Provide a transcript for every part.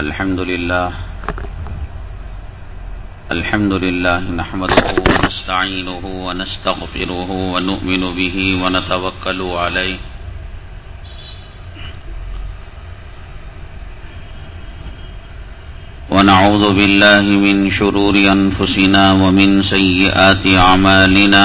الحمد لله الحمد لله نحمده ونستعينه ونستغفره ونؤمن به ونتوكل عليه. ونعوذ بالله من شرور أنفسنا ومن سيئات عمالنا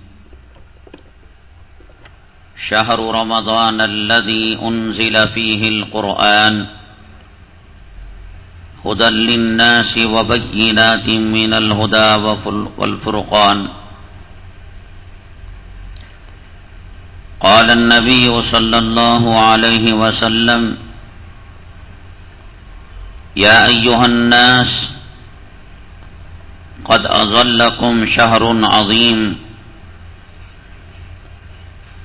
شهر رمضان الذي أنزل فيه القرآن هدى للناس وبينات من الهدى والفرقان. قال النبي صلى الله عليه وسلم يا أيها الناس قد أظلكم شهر عظيم.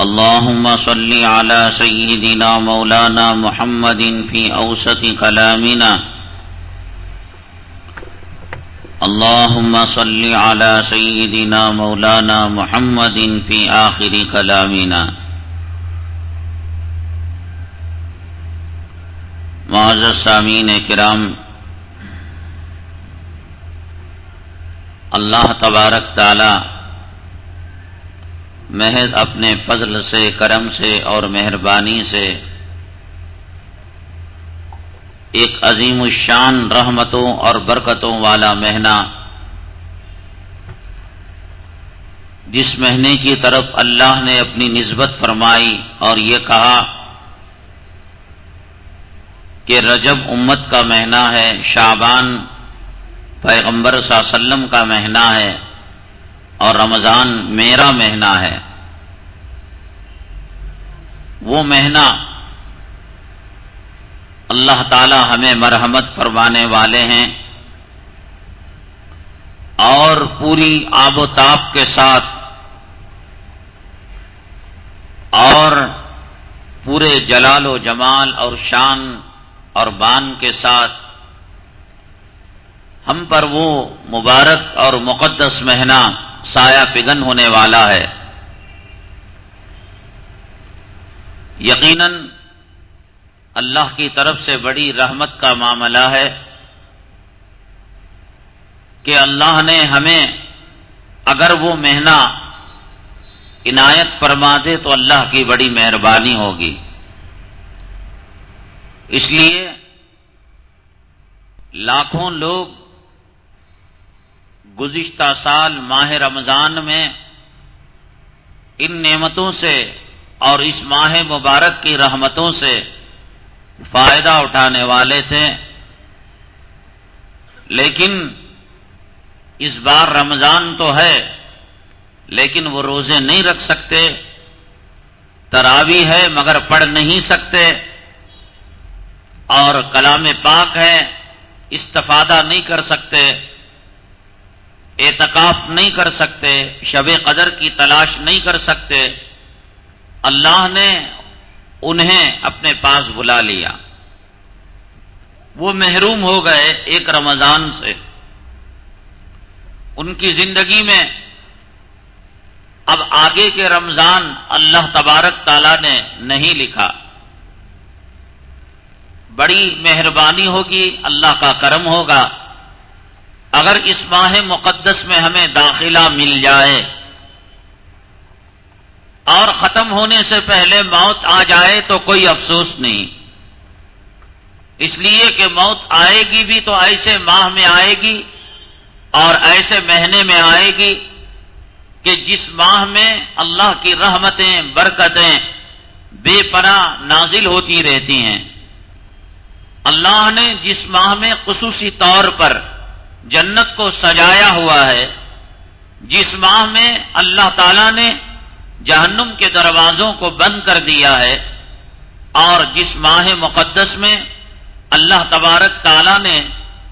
اللهم صل على سيدنا مولانا محمد في أوسط كلامنا. اللهم صل على سيدنا مولانا محمد في آخر كلامنا. معزز سامین کرام، اللہ تبارک تعالی محض اپنے فضل سے، کرم سے اور مہربانی سے ایک عظیم الشان رحمتوں اور برکتوں والا مہینہ، جس مہینے کی طرف اللہ نے اپنی نسبت فرمائی اور یہ کہا کہ رجب امت کا مہینہ ہے شابان پیغمبر صلی اللہ علیہ وسلم کا مہینہ ہے۔ اور رمضان میرا مہینہ ہے۔ وہ مہینہ اللہ تعالی ہمیں مرحمت فرمانے والے ہیں اور پوری آب و تاب کے ساتھ اور پورے جلال و جمال اور شان اور بان کے ساتھ ہم پر وہ مبارک اور مقدس مہینہ سایہ پگن ہونے والا ہے۔ یقیناً اللہ کی طرف سے بڑی رحمت کا معاملہ ہے کہ اللہ نے ہمیں اگر وہ مہینہ عنایت فرما دے تو اللہ کی بڑی مہربانی ہوگی۔ اس لیے لاکھوں لوگ گزشتہ سال ماہ رمضان میں ان نعمتوں سے اور اس ماہ مبارک کی رحمتوں سے فائدہ اٹھانے والے تھے۔ لیکن اس بار رمضان تو ہے، لیکن وہ روزے نہیں رکھ سکتے۔ تراوی ہے مگر پڑھ نہیں سکتے۔ اور کلام پاک ہے، استفادہ نہیں کر سکتے۔ اعتکاف نہیں کر سکتے، شب قدر کی تلاش نہیں کر سکتے، اللہ نے انہیں اپنے پاس بلا لیا۔ وہ محروم ہو گئے ایک رمضان سے۔ ان کی زندگی میں اب آگے کے رمضان اللہ تبارک تعالیٰ نے نہیں لکھا۔ بڑی مہربانی ہوگی، اللہ کا کرم ہوگا۔ اگر اس ماہ مقدس میں ہمیں داخلہ مل جائے اور ختم ہونے سے پہلے موت آ جائے تو کوئی افسوس نہیں۔ اس لیے کہ موت آئے گی بھی تو ایسے ماہ میں آئے گی اور ایسے مہینے میں آئے گی کہ جس ماہ میں اللہ کی رحمتیں، برکتیں بے پناہ نازل ہوتی رہتی ہیں۔ اللہ نے جس ماہ میں خصوصی طور پر جنت کو سجایا ہوا ہے، جس ماہ میں اللہ تعالی نے جہنم کے دروازوں کو بند کر دیا ہے اور جس ماہ مقدس میں اللہ تبارک تعالی نے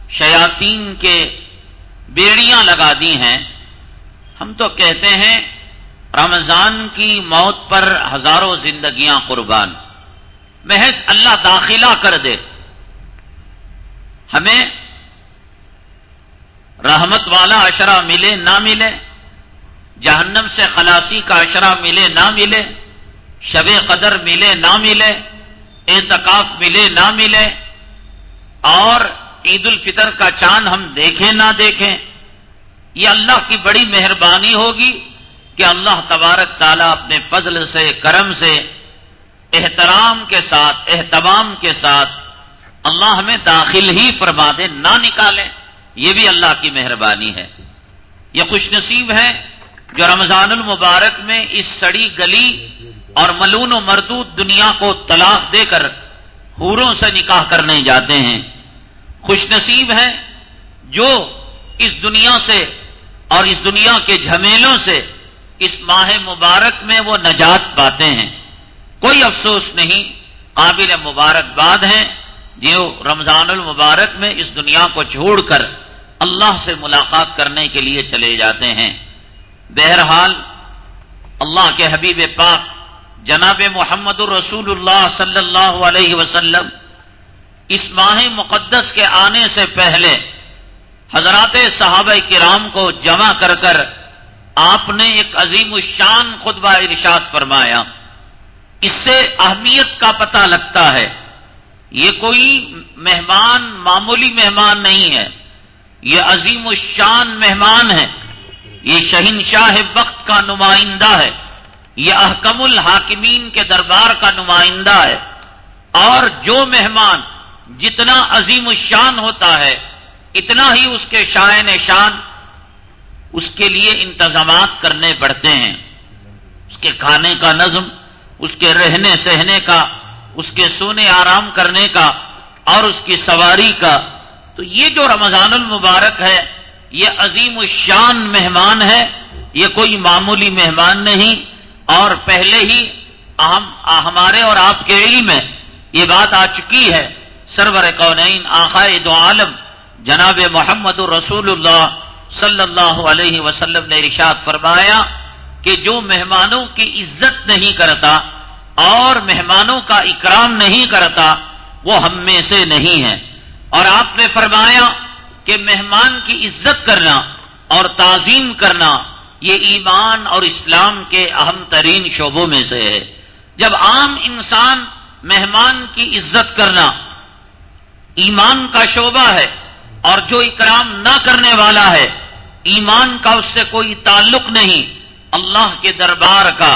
شیاطین کے بیڑیاں لگا دی ہیں، ہم تو کہتے ہیں رمضان کی موت پر ہزاروں زندگیاں قربان، محض اللہ داخلہ کر دے۔ ہمیں رحمت والا اشرا ملے نہ ملے، جہنم سے خلاصی کا اشرا ملے نہ ملے، شب قدر ملے نہ ملے، اعتکاف ملے نہ ملے، اور عید الفطر کا چاند ہم دیکھیں نہ دیکھیں، یہ اللہ کی بڑی مہربانی ہوگی کہ اللہ تبارک تعالیٰ اپنے فضل سے، کرم سے، احترام کے ساتھ، اہتمام کے ساتھ اللہ ہمیں داخل ہی فرما دے، نہ نکالے۔ یہ بھی اللہ کی مہربانی ہے۔ یہ خوش نصیب ہے جو رمضان المبارک میں اس سڑی گلی اور ملون و مردود دنیا کو طلاق دے کر حوروں سے نکاح کرنے جاتے ہیں۔ خوش نصیب ہے جو اس دنیا سے اور اس دنیا کے جھمیلوں سے اس ماہ مبارک میں وہ نجات پاتے ہیں۔ کوئی افسوس نہیں، قابل مبارکباد ہیں۔ جو رمضان المبارک میں اس دنیا کو چھوڑ کر اللہ سے ملاقات کرنے کے لیے چلے جاتے ہیں۔ بہرحال اللہ کے حبیب پاک جناب محمد الرسول اللہ صلی اللہ علیہ وسلم اس ماہ مقدس کے آنے سے پہلے حضرات صحابہ کرام کو جمع کر کر آپ نے ایک عظیم الشان خطبہ ارشاد فرمایا۔ اس سے اہمیت کا پتہ لگتا ہے۔ یہ کوئی مہمان معمولی مہمان نہیں ہے۔ یہ عظیم الشان مہمان ہے یہ شہنشاہ وقت کا نمائندہ ہے۔ یہ احکم الحاکمین کے دربار کا نمائندہ ہے۔ اور جو مہمان جتنا عظیم الشان ہوتا ہے، اتنا ہی اس کے شائن شان، اس کے لیے انتظامات کرنے پڑتے ہیں۔ اس کے کھانے کا نظم، اس کے رہنے سہنے کا، اس کے سونے آرام کرنے کا اور اس کی سواری کا تو یہ جو رمضان المبارک ہے، یہ عظیم الشان مہمان ہے، یہ کوئی معمولی مہمان نہیں۔ اور پہلے ہی ہمارے اور آپ کے علم میں یہ بات آ چکی ہے۔ سرور کونین آخائے دو عالم، جناب محمد رسول اللہ صلی اللہ علیہ وسلم نے ارشاد فرمایا کہ جو مہمانوں کی عزت نہیں کرتا اور مہمانوں کا اکرام نہیں کرتا، وہ ہم میں سے نہیں ہے۔ اور آپ نے فرمایا کہ مہمان کی عزت کرنا اور تعظیم کرنا یہ ایمان اور اسلام کے اہم ترین شعبوں میں سے ہے۔ جب عام انسان مہمان کی عزت کرنا ایمان کا شعبہ ہے اور جو اکرام نہ کرنے والا ہے، ایمان کا اس سے کوئی تعلق نہیں۔ اللہ کے دربار کا،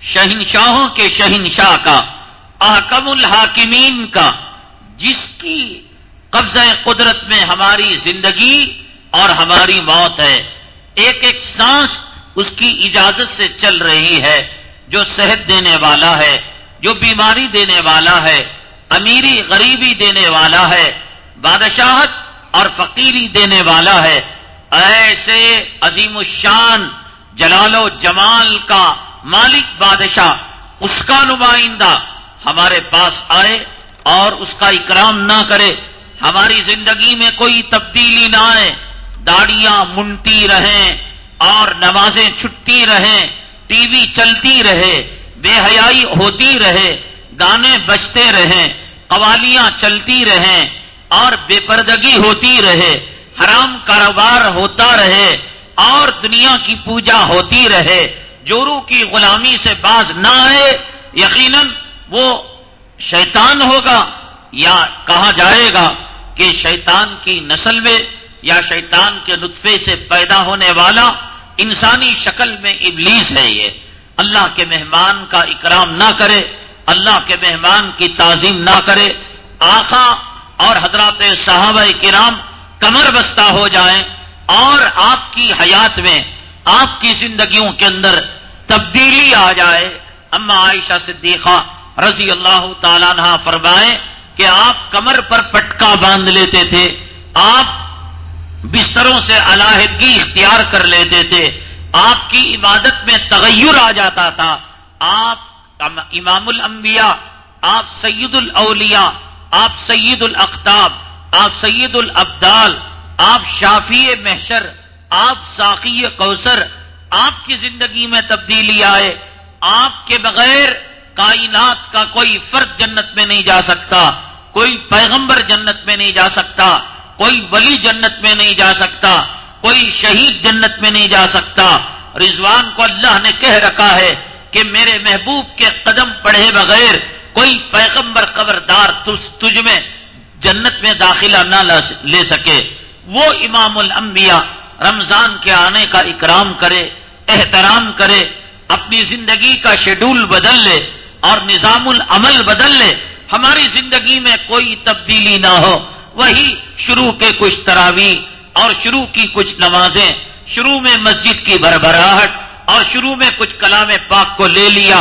شہنشاہوں کے شہنشاہ کا، احکم الحاکمین کا۔ جس کی قبضہ قدرت میں ہماری زندگی اور ہماری موت ہے، ایک ایک سانس اس کی اجازت سے چل رہی ہے، جو صحت دینے والا ہے، جو بیماری دینے والا ہے، امیری غریبی دینے والا ہے، بادشاہت اور فقیری دینے والا ہے۔ ایسے عظیم الشان جلال و جمال کا مالک بادشاہ، اس کا نمائندہ ہمارے پاس آئے اور اس کا اکرام نہ کرے، ہماری زندگی میں کوئی تبدیلی نہ آئے۔ داڑیاں منتی رہیں اور نمازیں چھٹتی رہیں، ٹی وی چلتی رہے، بے حیائی ہوتی رہے، گانے بجتے رہیں، قوالیاں چلتی رہیں اور بے پردگی ہوتی رہے، حرام کاروبار ہوتا رہے اور دنیا کی پوجا ہوتی رہے۔ جورو کی غلامی سے باز نہ آئے، یقیناً وہ شیطان ہوگا یا کہا جائے گا کہ شیطان کی نسل میں یا شیطان کے نطفے سے پیدا ہونے والا انسانی شکل میں ابلیس ہے یہ۔ اللہ کے مہمان کا اکرام نہ کرے، اللہ کے مہمان کی تعظیم نہ کرے۔ آخا اور حضرات صحابہ کرام کمر بستہ ہو جائیں اور آپ کی حیات میں، آپ کی زندگیوں کے اندر تبدیلی آ جائے۔ اما عائشہ صدیقہ رضی اللہ تعالیٰ نہ فرمائے کہ آپ کمر پر پٹکا باندھ لیتے تھے، آپ بستروں سے علاحدگی اختیار کر لیتے تھے، آپ کی عبادت میں تغیر آ جاتا تھا۔ آپ امام الانبیاء، آپ سید الاولیاء، آپ سید الاقتاب آپ سید الابدال، آپ شافی محشر، آپ ساقی کوثر، آپ کی زندگی میں تبدیلی آئے۔ آپ کے بغیر کائنات کا کوئی فرد جنت میں نہیں جا سکتا، کوئی پیغمبر جنت میں نہیں جا سکتا، کوئی ولی جنت میں نہیں جا سکتا، کوئی شہید جنت میں نہیں جا سکتا۔ رضوان کو اللہ نے کہہ رکھا ہے کہ میرے محبوب کے قدم پڑھے بغیر کوئی پیغمبر خبردار تجھ میں جنت میں داخلہ نہ لے سکے۔ وہ امام الانبیاء رمضان کے آنے کا اکرام کرے، احترام کرے، اپنی زندگی کا شیڈول بدل لے۔ اور نظام العمل بدل لے، ہماری زندگی میں کوئی تبدیلی نہ ہو۔ وہی شروع کے کچھ تراوی اور شروع کی کچھ نمازیں، شروع میں مسجد کی بربراہٹ اور شروع میں کچھ کلام پاک کو لے لیا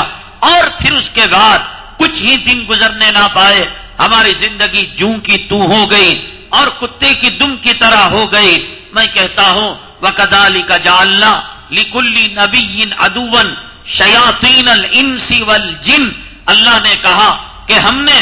اور پھر اس کے بعد کچھ ہی دن گزرنے نہ پائے، ہماری زندگی جوں کی تو ہو گئی اور کتے کی دم کی طرح ہو گئی۔ میں کہتا ہوں وہ کدالی کا جالنا لکلی نبی ادون شیاتین السی ول جن اللہ نے کہا کہ ہم نے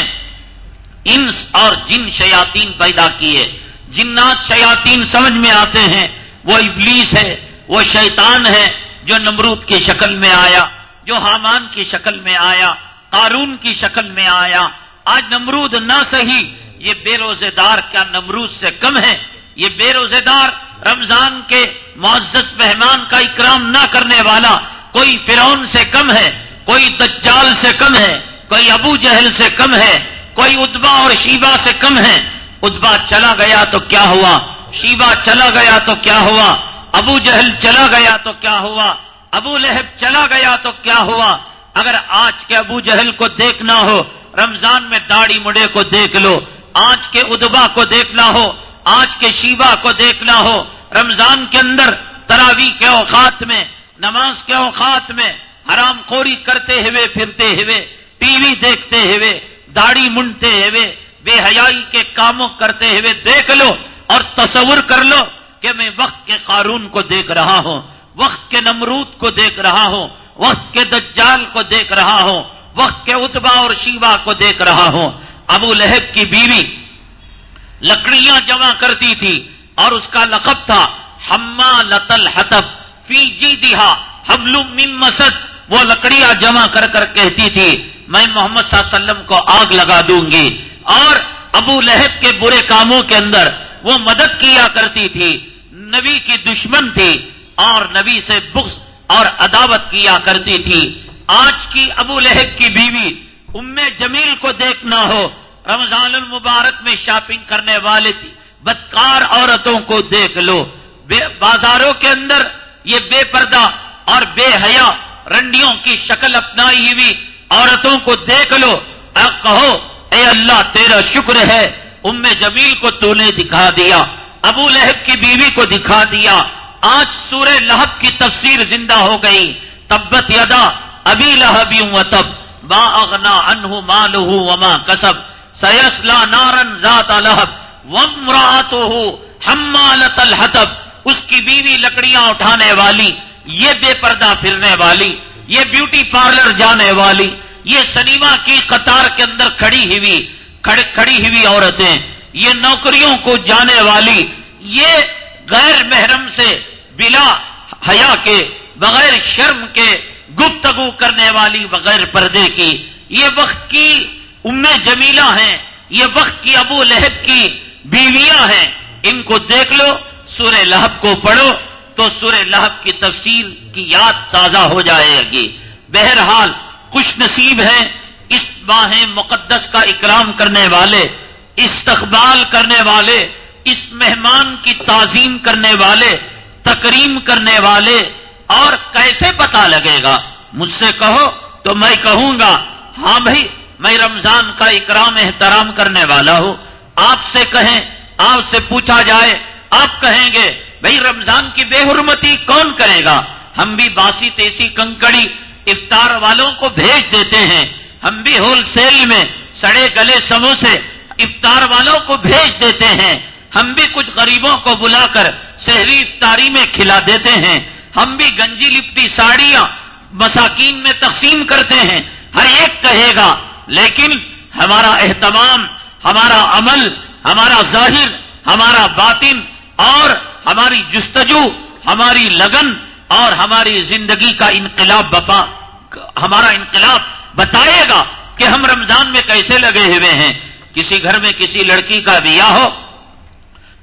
انس اور جن شیاتین پیدا کیے۔ جنات شیاتین سمجھ میں آتے ہیں۔ وہ ابلیس ہے، وہ شیطان ہے جو نمرود کی شکل میں آیا، جو حامان کی شکل میں آیا، قارون کی شکل میں آیا۔ آج نمرود نہ صحیح، یہ بے روزے دار کیا نمرود سے کم ہے؟ یہ بے روزے دار رمضان کے معزز مہمان کا اکرام نہ کرنے والا کوئی فرعون سے کم ہے، کوئی دجال سے کم ہے، کوئی ابو جہل سے کم ہے، کوئی ادبا اور شیبا سے کم ہے۔ ادبا چلا گیا تو کیا ہوا؟ شیبا چلا گیا تو کیا ہوا؟ ابو جہل چلا گیا تو کیا ہوا؟ ابو لہب چلا گیا تو کیا ہوا؟ اگر آج کے ابو جہل کو دیکھنا ہو، رمضان میں داڑھی مڑے کو دیکھ لو، آج کے ادبا کو دیکھنا ہو، آج کے شیبا کو دیکھنا ہو، رمضان کے اندر تراوی کے اوقات میں نماز کے اوقات میں حرام خوری کرتے ہوئے پھرتے ہوئے، ٹی وی دیکھتے ہوئے، داڑھی منڈتے ہوئے، بے حیائی کے کاموں کرتے ہوئے دیکھ لو اور تصور کر لو کہ میں وقت کے قارون کو دیکھ رہا ہوں، وقت کے نمرود کو دیکھ رہا ہوں، وقت کے دجال کو دیکھ رہا ہوں، وقت کے اتبا اور شیوا کو دیکھ رہا ہوں۔ ابو لہب کی بیوی لکڑیاں جمع کرتی تھی اور اس کا لقب تھا ہما لتل حتب فی جی دہا حبل مسد، وہ لکڑیاں جمع کر کر کہتی تھی، میں محمد صلی اللہ علیہ وسلم کو آگ لگا دوں گی۔ اور ابو لہب کے برے کاموں کے اندر وہ مدد کیا کرتی تھی۔ نبی کی دشمن تھی اور نبی سے بغض اور عداوت کیا کرتی تھی۔ آج کی ابو لہب کی بیوی ام جمیل کو دیکھنا ہو، رمضان المبارک میں شاپنگ کرنے والے تھی۔ بدکار عورتوں کو دیکھ لو۔ بازاروں کے اندر یہ بے پردہ اور بے حیا رنڈیوں کی شکل اپنائی ہوئی عورتوں کو دیکھ لو۔ کہو، اے اللہ، تیرا شکر ہے۔ ام جمیل کو تو نے دکھا دیا، ابو لہب کی بیوی کو دکھا دیا۔ آج سورہ لہب کی تفسیر زندہ ہو گئی۔ تبت یدا ابھی لہبی و تب۔ با اغنا انہ مالہ وما کسب۔ سیسلا نارن ذات لہب۔ وم راتو حمالت الحتب اس کی بیوی لکڑیاں اٹھانے والی، یہ بے پردہ پھرنے والی، یہ بیوٹی پارلر جانے والی، یہ سنیما کی قطار کے اندر کھڑی ہوئی کھڑی ہوئی عورتیں، یہ نوکریوں کو جانے والی، یہ غیر محرم سے بلا حیا کے، بغیر شرم کے گفتگو کرنے والی بغیر پردے کی، یہ وقت کی ام جمیلہ ہیں، یہ وقت کی ابو لہب کی بیویاں ہیں، ان کو دیکھ لو۔ سورہ لہب کو پڑھو تو سورہ لہب کی تفسیر کی یاد تازہ ہو جائے گی۔ بہرحال خوش نصیب ہے اس ماہ مقدس کا اکرام کرنے والے، استقبال کرنے والے، اس مہمان کی تعظیم کرنے والے، تکریم کرنے والے، اور کیسے پتا لگے گا؟ مجھ سے کہو تو میں کہوں گا ہاں بھائی، میں رمضان کا اکرام احترام کرنے والا ہوں۔ آپ سے کہیں، آپ سے پوچھا جائے آپ کہیں گے، بھائی رمضان کی بے حرمتی کون کرے گا؟ ہم بھی باسی تیسی کنکڑی افطار والوں کو بھیج دیتے ہیں۔ ہم بھی ہول سیل میں سڑے گلے سموسے افطار والوں کو بھیج دیتے ہیں۔ ہم بھی کچھ غریبوں کو بلا کر شہری افطاری میں کھلا دیتے ہیں۔ ہم بھی گنجی لپٹی ساڑیاں مساکین میں تقسیم کرتے ہیں۔ ہر ایک کہے گا، لیکن ہمارا اہتمام، ہمارا عمل، ہمارا ظاہر، ہمارا باطن اور ہماری جستجو، ہماری لگن اور ہماری زندگی کا انقلاب بپا، ہمارا انقلاب بتائے گا کہ ہم رمضان میں کیسے لگے ہوئے ہیں۔ کسی گھر میں کسی لڑکی کا بیاہ ہو،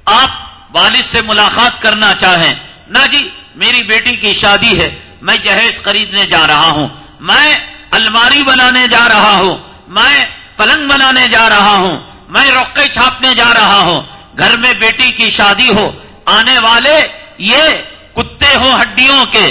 آپ والد سے ملاقات کرنا چاہیں۔ نہ جی میری بیٹی کی شادی ہے، میں جہیز خریدنے جا رہا ہوں۔ میں الماری بنانے جا رہا ہوں۔ میں پلنگ بنانے جا رہا ہوں۔ میں روکے چھاپنے جا رہا ہوں۔ گھر میں بیٹی کی شادی ہو، آنے والے یہ کتے ہوں، ہڈیوں کے،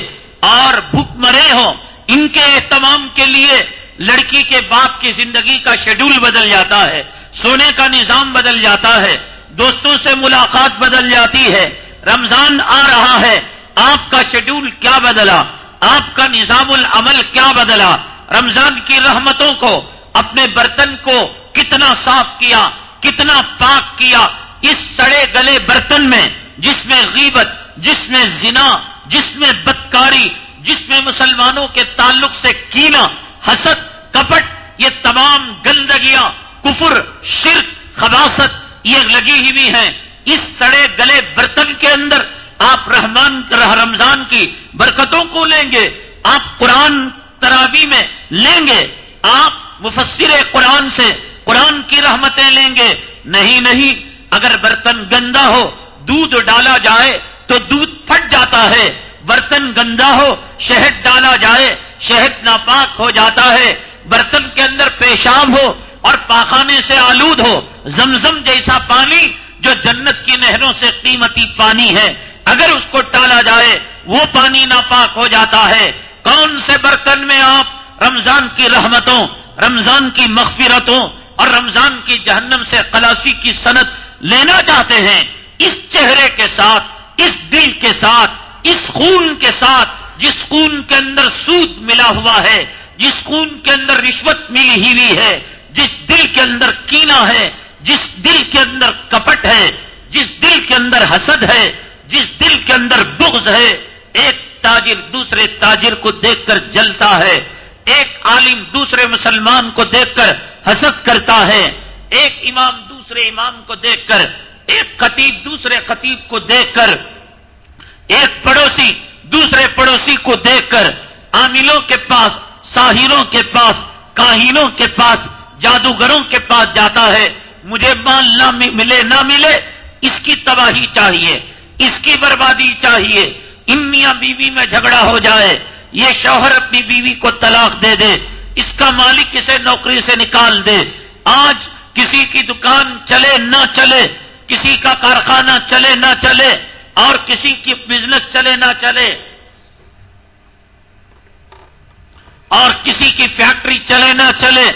اور بھوک مرے ہوں، ان کے اہتمام کے لیے لڑکی کے باپ کی زندگی کا شیڈول بدل جاتا ہے، سونے کا نظام بدل جاتا ہے، دوستوں سے ملاقات بدل جاتی ہے، رمضان آ رہا ہے، آپ کا شیڈول کیا بدلا؟ آپ کا نظام العمل کیا بدلا؟ رمضان کی رحمتوں کو، اپنے برتن کو کتنا صاف کیا، کتنا پاک کیا اس سڑے گلے برتن میں جس میں غیبت، جس میں زنا، جس میں بدکاری، جس میں مسلمانوں کے تعلق سے کینا، حسد، کپٹ، یہ تمام گندگیاں، کفر، شرک خباست یہ لگی ہوئی ہیں۔ اس سڑے گلے برتن کے اندر آپ رحمان رمضان کی برکتوں کو لیں گے، آپ قرآن ترابی میں لیں گے، آپ مفسر قرآن سے قرآن کی رحمتیں لیں گے۔ نہیں نہیں اگر برتن گندا ہو، دودھ ڈالا جائے تو دودھ پھٹ جاتا ہے۔ برتن گندا ہو، شہد ڈالا جائے، شہد ناپاک ہو جاتا ہے۔ برتن کے اندر پیشاب ہو اور پاخانے سے آلود ہو، زمزم جیسا پانی جو جنت کی نہروں سے قیمتی پانی ہے۔ اگر اس کو ٹالا جائے، وہ پانی ناپاک ہو جاتا ہے۔ کون سے برتن میں آپ رمضان کی رحمتوں، رمضان کی مغفرتوں اور رمضان کی جہنم سے خلاصی کی صنعت لینا چاہتے ہیں اس چہرے کے ساتھ، اس دل کے ساتھ، اس خون کے ساتھ جس خون کے اندر سود ملا ہوا ہے، جس خون کے اندر رشوت ملی ہوئی ہے، جس دل کے اندر کینا ہے، جس دل کے اندر کپٹ ہے، جس دل کے اندر حسد ہے، جس دل کے اندر بغض ہے، ایک تاجر دوسرے تاجر کو دیکھ کر جلتا ہے، ایک عالم دوسرے مسلمان کو دیکھ کر حسد کرتا ہے، ایک امام دوسرے امام کو دیکھ کر، ایک خطیب دوسرے خطیب کو دیکھ کر، ایک پڑوسی دوسرے پڑوسی کو دیکھ کر، عاملوں کے پاس، ساحروں کے پاس کاہینوں کے پاس، جادوگروں کے پاس جاتا ہے۔ مجھے مال نہ ملے نہ ملے، اس کی تباہی چاہیے، اس کی بربادی چاہیے۔ ان میاں بیوی میں جھگڑا ہو جائے، یہ شوہر اپنی بیوی کو طلاق دے دے، اس کا مالک اسے نوکری سے نکال دے۔ آج کسی کی دکان چلے نہ چلے، کسی کا کارخانہ چلے نہ چلے، اور کسی کی بزنس چلے نہ چلے، اور کسی کی فیکٹری چلے نہ چلے،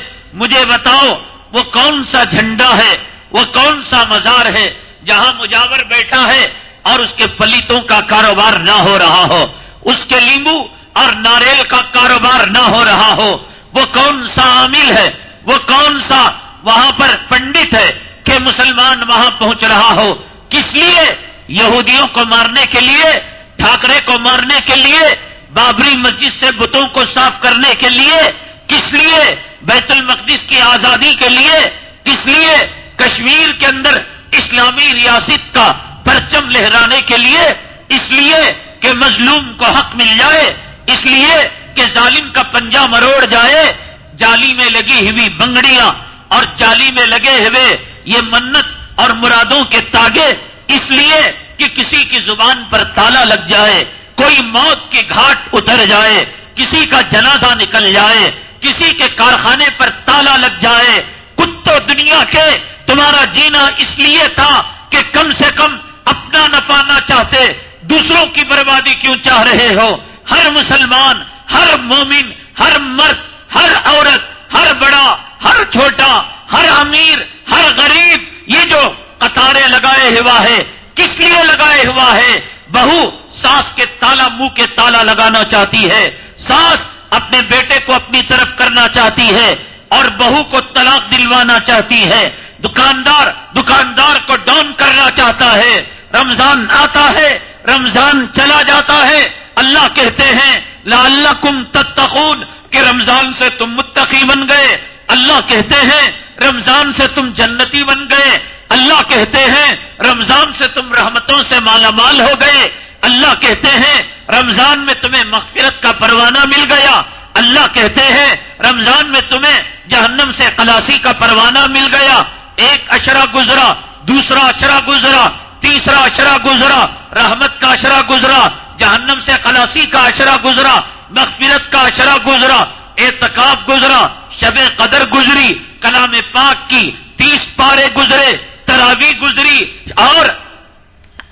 مجھے بتاؤ وہ کون سا جھنڈا ہے، وہ کون سا مزار ہے جہاں مجاور بیٹھا ہے اور اس کے پلیتوں کا کاروبار نہ ہو رہا ہو، اس کے لیمبو اور ناریل کا کاروبار نہ ہو رہا ہو، وہ کون سا عامل ہے، وہ کون سا وہاں پر پنڈت ہے کہ مسلمان وہاں پہنچ رہا ہو۔ کس لیے؟ یہودیوں کو مارنے کے لیے، ٹھاکرے کو مارنے کے لیے، بابری مسجد سے بتوں کو صاف کرنے کے لیے۔ کس لیے؟ بیت المقدس کی آزادی کے لیے۔ کس لیے؟ کشمیر کے اندر اسلامی ریاست کا پرچم لہرانے کے لیے۔ اس لیے کہ مظلوم کو حق مل جائے۔ اس لیے کہ ظالم کا پنجا مروڑ جائے۔ جالی میں لگی ہوئی بنگڑیاں اور جالی میں لگے ہوئے یہ منت اور مرادوں کے تاگے اس لیے کہ کسی کی زبان پر تالا لگ جائے، کوئی موت کی گھاٹ اتر جائے، کسی کا جنازہ نکل جائے، کسی کے کارخانے پر تالا لگ جائے۔ کتوں دنیا کے تمہارا جینا اس لیے تھا کہ کم سے کم اپنا نفع نہ چاہتے، دوسروں کی بربادی کیوں چاہ رہے ہو؟ ہر مسلمان، ہر مومن، ہر مرد، ہر عورت، ہر بڑا ہر چھوٹا ہر امیر ہر غریب یہ جو قطاریں لگائے ہوا ہے، کس لیے لگائے ہوا ہے؟ بہو، ساس کے تالا، منہ کے تالا لگانا چاہتی ہے۔ ساس اپنے بیٹے کو اپنی طرف کرنا چاہتی ہے اور بہو کو طلاق دلوانا چاہتی ہے۔ دکاندار دکاندار کو ڈاؤن کرنا چاہتا ہے۔ رمضان آتا ہے، رمضان چلا جاتا ہے۔ اللہ کہتے ہیں لا اللہ کم تتخون کہ رمضان سے تم متقی بن گئے۔ اللہ کہتے ہیں، رمضان سے تم جنتی بن گئے۔ اللہ کہتے ہیں، رمضان سے تم رحمتوں سے مالا مال ہو گئے۔ اللہ کہتے ہیں، رمضان میں تمہیں مغفرت کا پروانہ مل گیا۔ اللہ کہتے ہیں، رمضان میں تمہیں جہنم سے خلاصی کا پروانہ مل گیا۔ ایک اشرا گزرا، دوسرا اشرا گزرا، تیسرا اشرا گزرا، رحمت کا اشرا گزرا، جہنم سے خلاصی کا اشرا گزرا، مغفرت کا اشرا گزرا اعتکاب گزرا، شب قدر گزری، کلام پاک کی تیس پارے گزرے۔ تراوی گزری اور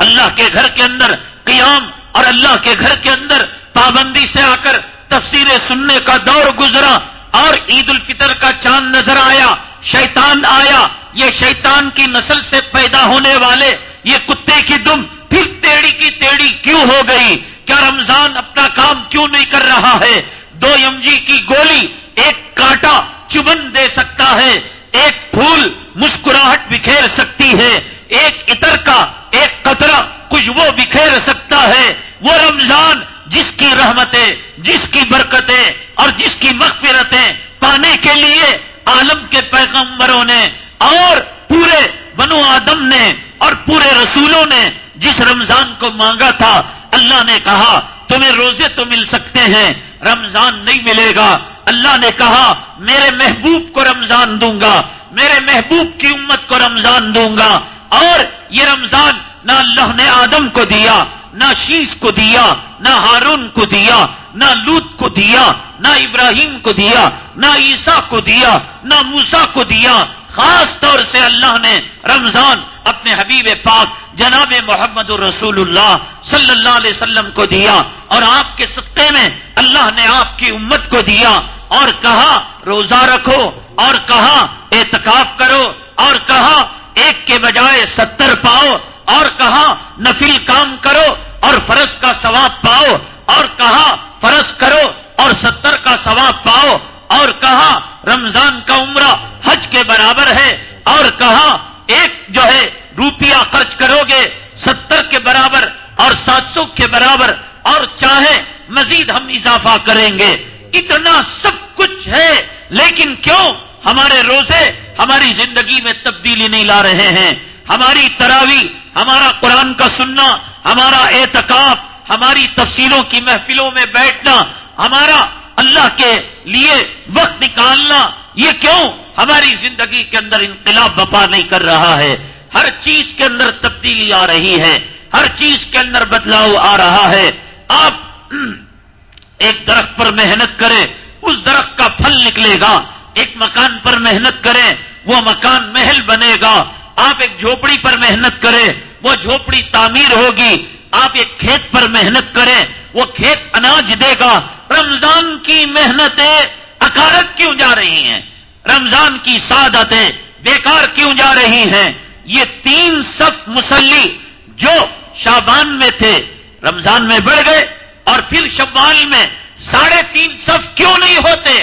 اللہ کے گھر کے اندر قیام اور اللہ کے گھر کے اندر پابندی سے آ کر تفسیریں سننے کا دور گزرا اور عید الفطر کا چاند نظر آیا، شیطان آیا، یہ شیطان کی نسل سے پیدا ہونے والے، یہ کتے کی دم پھر تیڑی کی تیڑی کیوں ہو گئی؟ کیا رمضان اپنا کام کیوں نہیں کر رہا ہے؟ دو ایم جی کی گولی، ایک کانٹا چبن دے سکتا ہے، ایک پھول مسکراہٹ بکھیر سکتی ہے، ایک اتر کا ایک قطرہ کچھ وہ بکھیر سکتا ہے۔ وہ رمضان جس کی رحمتیں، جس کی برکتیں اور جس کی مغفرتیں پانے کے لیے عالم کے پیغمبروں نے اور پورے بنو آدم نے اور پورے رسولوں نے جس رمضان کو مانگا تھا، اللہ نے کہا، تمہیں روزے تو مل سکتے ہیں، رمضان نہیں ملے گا۔ اللہ نے کہا، میرے محبوب کو رمضان دوں گا۔ میرے محبوب کی امت کو رمضان دوں گا اور یہ رمضان نہ اللہ نے آدم کو دیا، نہ شیش کو دیا، نہ ہارون کو دیا، نہ لوت کو دیا، نہ ابراہیم کو دیا، نہ عیسا کو دیا، نہ موسا کو دیا۔ خاص طور سے اللہ نے رمضان اپنے حبیب پاک جناب محمد الرسول اللہ صلی اللہ علیہ وسلم کو دیا اور آپ کے سطح میں اللہ نے آپ کی امت کو دیا۔ اور کہا روزہ رکھو اور کہا اعتکاف کرو اور کہا ایک کے بجائے ستر پاؤ اور کہا نفل کام کرو اور فرض کا ثواب پاؤ اور کہا فرض کرو اور ستر کا ثواب پاؤ اور کہا رمضان کا عمرہ حج کے برابر ہے اور کہا ایک جو ہے روپیہ خرچ کرو گے ستر کے برابر اور سات سو کے برابر اور چاہے مزید ہم اضافہ کریں گے اتنا سب کچھ ہے، لیکن کیوں ہمارے روزے ہماری زندگی میں تبدیلی نہیں لا رہے ہیں؟ ہماری تراوی، ہمارا قرآن کا سننا، ہمارا اعتکاف، ہماری تفصیلوں کی محفلوں میں بیٹھنا، ہمارا اللہ کے لیے وقت نکالنا، یہ کیوں ہماری زندگی کے اندر انقلاب بپا نہیں کر رہا ہے؟ ہر چیز کے اندر تبدیلی آ رہی ہے، ہر چیز کے اندر بدلاؤ آ رہا ہے۔ آپ ایک درخت پر محنت کریں اس درخت کا پھل نکلے گا، ایک مکان پر محنت کریں وہ مکان محل بنے گا۔ آپ ایک جھوپڑی پر محنت کریں وہ جھوپڑی تعمیر ہوگی۔ آپ ایک کھیت پر محنت کریں وہ کھیت اناج دے گا۔ رمضان کی محنتیں اکارت کیوں جا رہی ہیں؟ رمضان کی سعادتیں بیکار کیوں جا رہی ہیں؟ یہ تین صف مسلی جو شابان میں تھے، رمضان میں بڑھ گئے اور پھر شبال میں ساڑھے تین صف کیوں نہیں ہوتے؟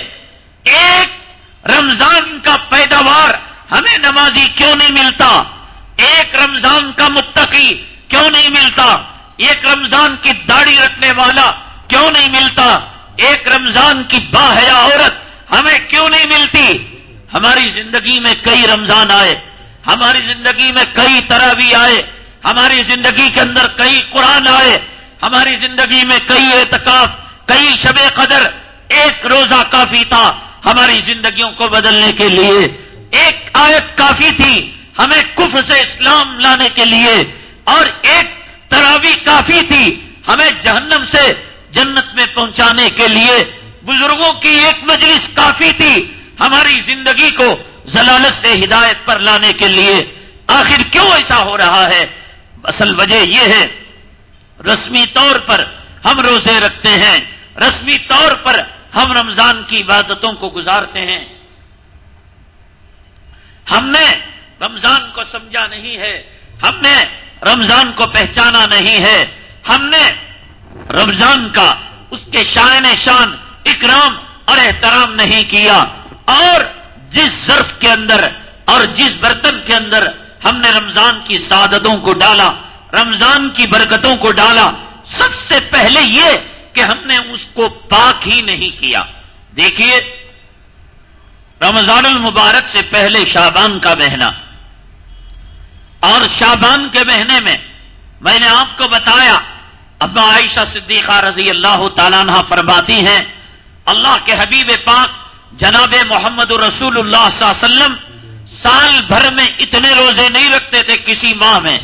ایک، رمضان کا پیداوار، ہمیں نمازی کیوں نہیں ملتا؟ ایک، رمضان کا متقی کیوں نہیں ملتا؟ ایک، رمضان کی داڑھی رکھنے والا کیوں نہیں ملتا؟ ایک، رمضان کی باحیا عورت ہمیں کیوں نہیں ملتی؟ ہماری زندگی میں کئی رمضان آئے، ہماری زندگی میں کئی طرح بھی آئے، ہماری زندگی کے اندر کئی قرآن آئے، ہماری زندگی میں کئی اعتکاف کئی شب قدر ایک روزہ کافی تھا ہماری زندگیوں کو بدلنے کے لیے۔ ایک آیت کافی تھی ہمیں کف سے اسلام لانے کے لیے۔ اور ایک تراوی کافی تھی ہمیں جہنم سے جنت میں پہنچانے کے لیے۔ بزرگوں کی ایک مجلس کافی تھی ہماری زندگی کو ضلالت سے ہدایت پر لانے کے لیے۔ آخر کیوں ایسا ہو رہا ہے؟ اصل وجہ یہ ہے، رسمی طور پر ہم روزے رکھتے ہیں۔ رسمی طور پر ہم رمضان کی عبادتوں کو گزارتے ہیں۔ ہم نے رمضان کو سمجھا نہیں ہے، ہم نے رمضان کو پہچانا نہیں ہے۔ ہم نے رمضان کا اس کے شائن شان اکرام اور احترام نہیں کیا۔ اور جس ظرف کے اندر اور جس برتن کے اندر ہم نے رمضان کی سعادتوں کو ڈالا، رمضان کی برکتوں کو ڈالا، سب سے پہلے یہ کہ ہم نے اس کو پاک ہی نہیں کیا۔ دیکھیے، رمضان المبارک سے پہلے شابان کا مہینہ۔ اور شابان کے مہینے میں میں نے آپ کو بتایا، ابا عائشہ صدیقہ رضی اللہ تعالیٰ عنہ فرماتی ہیں، اللہ کے حبیب پاک جناب محمد رسول اللہ صلی اللہ علیہ وسلم سال بھر میں اتنے روزے نہیں رکھتے تھے کسی ماہ میں،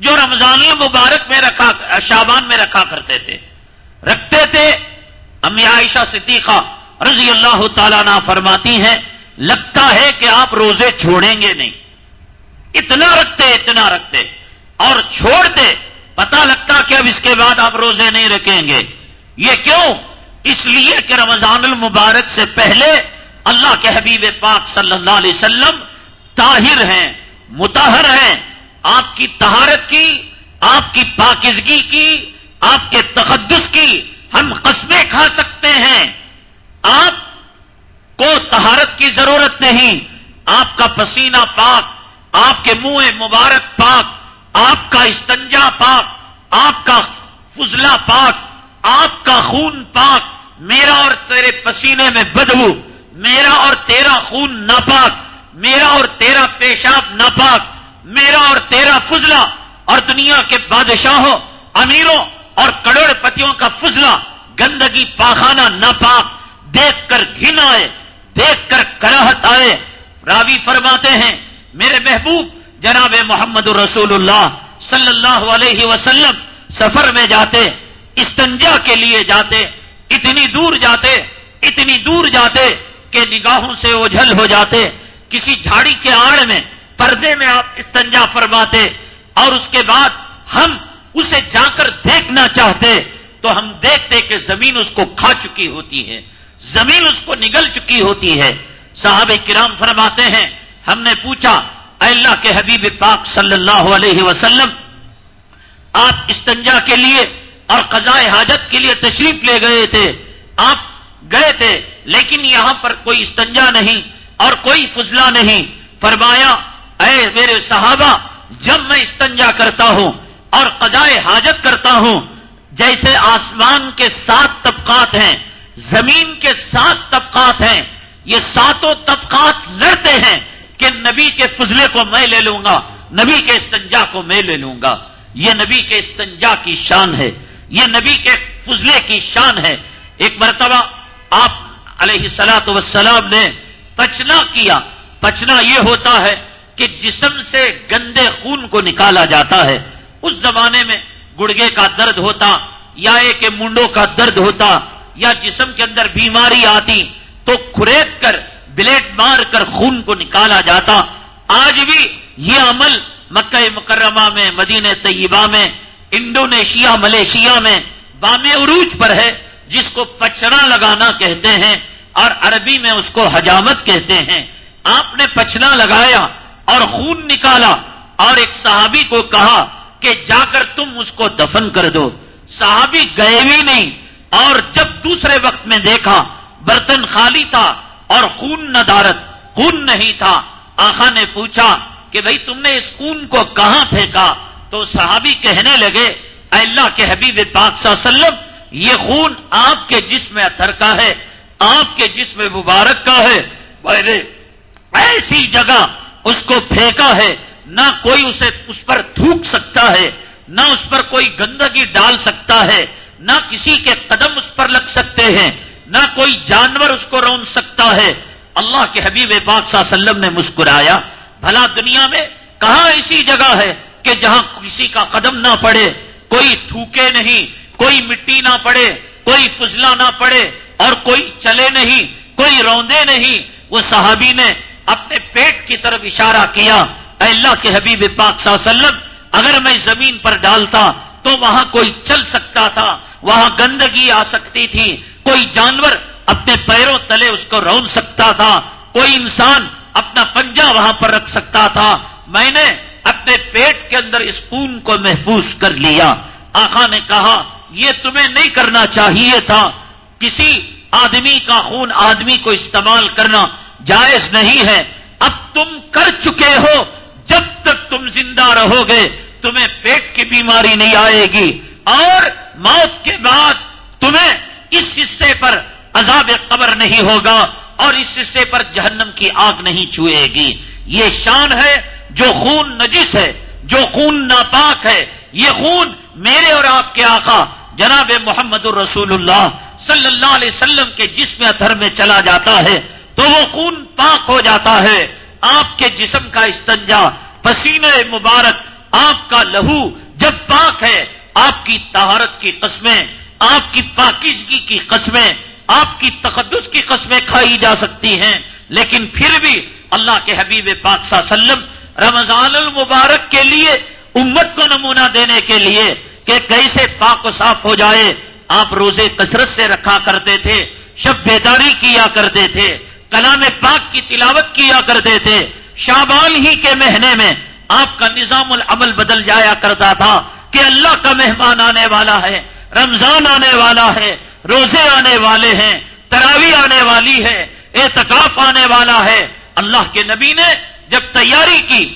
جو رمضان المبارک میں رکھا شابان میں رکھا کرتے تھے۔ رکھتے تھے۔ امی عائشہ صدیقہ رضی اللہ تعالیٰ عنہ فرماتی ہیں، لگتا ہے کہ آپ روزے چھوڑیں گے نہیں۔ اتنا رکھتے اتنا رکھتے۔ اور چھوڑتے پتا لگتا کہ اب اس کے بعد آپ روزے نہیں رکھیں گے۔ یہ کیوں؟ اس لیے کہ رمضان المبارک سے پہلے اللہ کے حبیب پاک صلی اللہ علیہ وسلم طاہر ہیں متحر ہیں۔ آپ کی تہارت کی، آپ کی پاکزگی کی آپ کے تقدس کی ہم قصبے کھا سکتے ہیں۔ آپ کو تہارت کی ضرورت نہیں۔ آپ کا پسینہ پاک، آپ کے منہ مبارک پاک، آپ کا استنجا پاک، آپ کا فضلہ پاک، آپ کا خون پاک۔ میرا اور تیرے پسینے میں بدبو، میرا اور تیرا خون ناپاک، میرا اور تیرا پیشاب ناپاک، میرا اور تیرا فضلہ۔ اور دنیا کے بادشاہوں، امیروں اور کروڑ پتیوں کا فضلہ، گندگی، پاخانہ، ناپاک، دیکھ کر گھن آئے، دیکھ کر کراہت آئے۔ راوی فرماتے ہیں، میرے محبوب، جناب محمد رسول اللہ صلی اللہ علیہ وسلم سفر میں جاتے، استنجا کے لیے جاتے، اتنی دور جاتے، اتنی دور جاتے کہ نگاہوں سے اوجھل ہو جاتے۔ کسی جھاڑی کے آڑ میں، پردے میں آپ استنجا فرماتے، اور اس کے بعد ہم اسے جا کر دیکھنا چاہتے تو ہم دیکھتے کہ زمین اس کو کھا چکی ہوتی ہے، زمین اس کو نگل چکی ہوتی ہے۔ صاحب کرام فرماتے ہیں، ہم نے پوچھا، اے اللہ کے حبیب پاک صلی اللہ علیہ وسلم، آپ استنجا کے لیے اور قضاء حاجت کے لیے تشریف لے گئے تھے۔ آپ گئے تھے، لیکن یہاں پر کوئی استنجا نہیں اور کوئی فضلہ نہیں۔ فرمایا، اے میرے صحابہ، جب میں استنجا کرتا ہوں اور قضاء حاجت کرتا ہوں۔ جیسے آسمان کے سات طبقات ہیں، زمین کے سات طبقات ہیں، یہ ساتوں طبقات لڑتے ہیں کہ نبی کے فضلے کو میں لے لوں گا، نبی کے استنجا کو میں لے لوں گا۔ یہ نبی کے استنجا کی شان ہے، یہ نبی کے فضلے کی شان ہے۔ ایک مرتبہ آپ علیہ سلاۃ وسلام نے پچنا کیا۔ پچنا یہ ہوتا ہے کہ جسم سے گندے خون کو نکالا جاتا ہے۔ اس زمانے میں گڑگے کا درد ہوتا یا ایک منڈوں کا درد ہوتا، یا جسم کے اندر بیماری آتی تو کھریت کر بلیٹ مار کر خون کو نکالا جاتا۔ آج بھی یہ عمل مکہ مکرمہ میں، مدینہ طیبہ میں، انڈونیشیا، ملیشیا میں بام عروج پر ہے، جس کو پچنا لگانا کہتے ہیں اور عربی میں اس کو حجامت کہتے ہیں۔ آپ نے پچنا لگایا اور خون نکالا اور ایک صحابی کو کہا کہ جا کر تم اس کو دفن کر دو۔ صحابی گئے بھی نہیں، اور جب دوسرے وقت میں دیکھا، برتن خالی تھا اور خون ندارت خون نہیں تھا۔ آخا نے پوچھا کہ بھائی تم نے اس خون کو کہاں پھینکا؟ تو صحابی کہنے لگے، اے اللہ کے حبیب پاک صلی اللہ علیہ وسلم، یہ خون آپ کے جسم اتر کا ہے، آپ کے جسم مبارک کا ہے۔ ایسی جگہ اس کو پھینکا ہے نہ کوئی اسے اس پر تھوک سکتا ہے، نہ اس پر کوئی گندگی ڈال سکتا ہے، نہ کسی کے قدم اس پر لگ سکتے ہیں، نہ کوئی جانور اس کو رون سکتا ہے۔ اللہ کے حبیب پاک صلی اللہ علیہ وسلم نے مسکرایا، بھلا دنیا میں کہاں ایسی جگہ ہے کہ جہاں کسی کا قدم نہ پڑے، کوئی تھوکے نہیں، کوئی مٹی نہ پڑے، کوئی فضلہ نہ پڑے اور کوئی چلے نہیں، کوئی روندے نہیں۔ وہ صحابی نے اپنے پیٹ کی طرف اشارہ کیا اے اللہ کے حبیب پاک صلی اللہ علیہ وسلم، اگر میں زمین پر ڈالتا تو وہاں کوئی چل سکتا تھا، وہاں گندگی آ سکتی تھی، کوئی جانور اپنے پیروں تلے اس کو رون سکتا تھا، کوئی انسان اپنا پنجا وہاں پر رکھ سکتا تھا۔ میں نے اپنے پیٹ کے اندر اس خون کو محفوظ کر لیا۔ آخا نے کہا، یہ تمہیں نہیں کرنا چاہیے تھا۔ کسی آدمی کا خون آدمی کو استعمال کرنا جائز نہیں ہے۔ اب تم کر چکے ہو۔ جب تک تم زندہ رہو گے، تمہیں پیٹ کی بیماری نہیں آئے گی۔ اور موت کے بعد تمہیں اس حصے پر عذاب قبر نہیں ہوگا اور اس حصے پر جہنم کی آگ نہیں چھوئے گی۔ یہ شان ہے جو خون نجس ہے، جو خون ناپاک ہے۔ یہ خون میرے اور آپ کے آقا، جناب محمد الرسول اللہ صلی اللہ علیہ وسلم کے جسم اتھر میں چلا جاتا ہے تو وہ خون پاک ہو جاتا ہے۔ آپ کے جسم کا استنجا پسینہ مبارک، آپ کا لہو جب پاک ہے، آپ کی تہارت کی قسمیں، آپ کی پاکیزگی کی قسمیں، آپ کی تقدس کی قسمیں کھائی جا سکتی ہیں۔ لیکن پھر بھی اللہ کے حبیب پاک صلی اللہ علیہ وسلم رمضان المبارک کے لیے، امت کو نمونہ دینے کے لیے کہ کیسے پاک و صاف ہو جائے، آپ روزے کثرت سے رکھا کرتے تھے، شب بیداری کیا کرتے تھے۔ کلام پاک کی تلاوت کیا کرتے تھے، شابان ہی کے مہینے میں آپ کا نظام العمل بدل جایا کرتا تھا کہ اللہ کا مہمان آنے والا ہے، رمضان آنے والا ہے، روزے آنے والے ہیں تراوی آنے والی ہے، اعتکاف آنے والا ہے۔ اللہ کے نبی نے جب تیاری کی،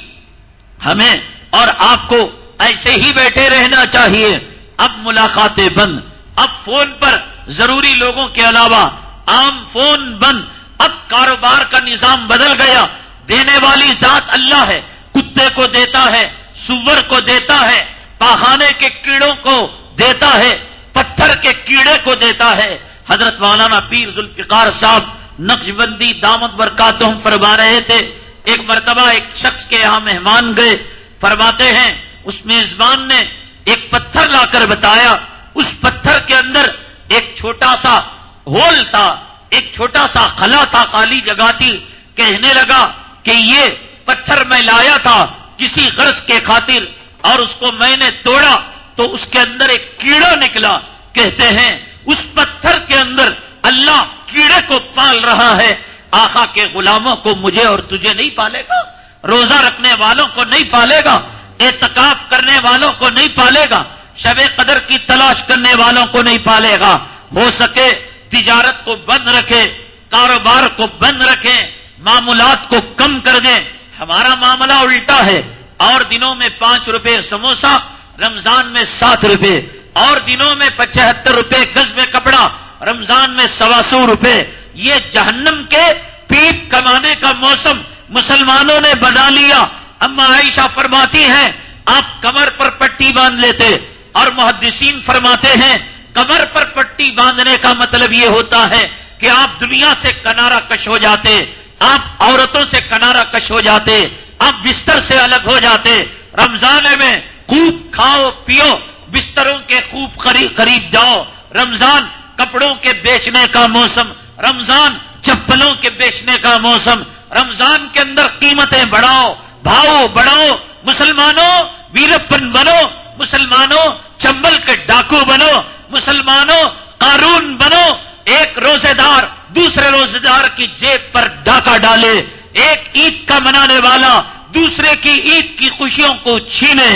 ہمیں اور آپ کو ایسے ہی بیٹھے رہنا چاہیے۔ اب ملاقاتیں بند۔ اب فون پر ضروری لوگوں کے علاوہ عام فون بند۔ اب کاروبار کا نظام بدل گیا۔ دینے والی ذات اللہ ہے، کتے کو دیتا ہے، سور کو دیتا ہے، پاخانے کے کیڑوں کو دیتا ہے، پتھر کے کیڑے کو دیتا ہے۔ حضرت مولانا پیر ذوالفقار صاحب نقش بندی دامت برکاتوں فرما رہے تھے۔ ایک مرتبہ ایک شخص کے یہاں مہمان گئے۔ فرماتے ہیں، اس میزبان نے ایک پتھر لا کر بتایا۔ اس پتھر کے اندر ایک چھوٹا سا ہول تھا۔ ایک چھوٹا سا خلا تھا کالی جگہ تھی، کہنے لگا کہ یہ پتھر میں لایا تھا کسی غرض کے خاطر اور اس کو میں نے توڑا تو اس کے اندر ایک کیڑا نکلا۔ کہتے ہیں، اس پتھر کے اندر اللہ کیڑے کو پال رہا ہے۔ آخا کے غلاموں کو مجھے اور تجھے نہیں پالے گا؟ روزہ رکھنے والوں کو نہیں پالے گا؟ اعتکاف کرنے والوں کو نہیں پالے گا؟ شب قدر کی تلاش کرنے والوں کو نہیں پالے گا؟ ہو سکے تجارت کو بند رکھے کاروبار کو بند رکھیں، معمولات کو کم کر دیں۔ ہمارا معاملہ الٹا ہے۔ اور دنوں میں پانچ روپے سموسا، رمضان میں سات روپے۔ اور دنوں میں پچہتر روپے گز میں کپڑا، رمضان میں سوا سو روپے۔ یہ جہنم کے پیپ کمانے کا موسم۔ مسلمانوں نے بنا لیا۔ اما عائشہ فرماتی ہیں، آپ کمر پر پٹی باندھ لیتے اور محدثین فرماتے ہیں کمر پر پٹی باندھنے کا مطلب یہ ہوتا ہے کہ آپ دنیا سے کنارا کش ہو جاتے، آپ عورتوں سے کنارا کش ہو جاتے، آپ بستر سے الگ ہو جاتے۔ رمضان میں خوب کھاؤ، پیو، بستروں کے خوب قریب قریب جاؤ۔ رمضان کپڑوں کے بیچنے کا موسم، رمضان چپلوں کے بیچنے کا موسم۔ رمضان کے اندر قیمتیں بڑھاؤ، بھاؤ بڑھاؤ۔ مسلمانوں ویرپن بنو، مسلمانوں چمبل کے ڈاکو بنو۔ مسلمانوں، قارون بنو، ایک روزے دار، دوسرے روزے دار کی جیب پر ڈاکہ ڈالے، ایک عید کا منانے والا، دوسرے کی عید کی خوشیوں کو چھینے،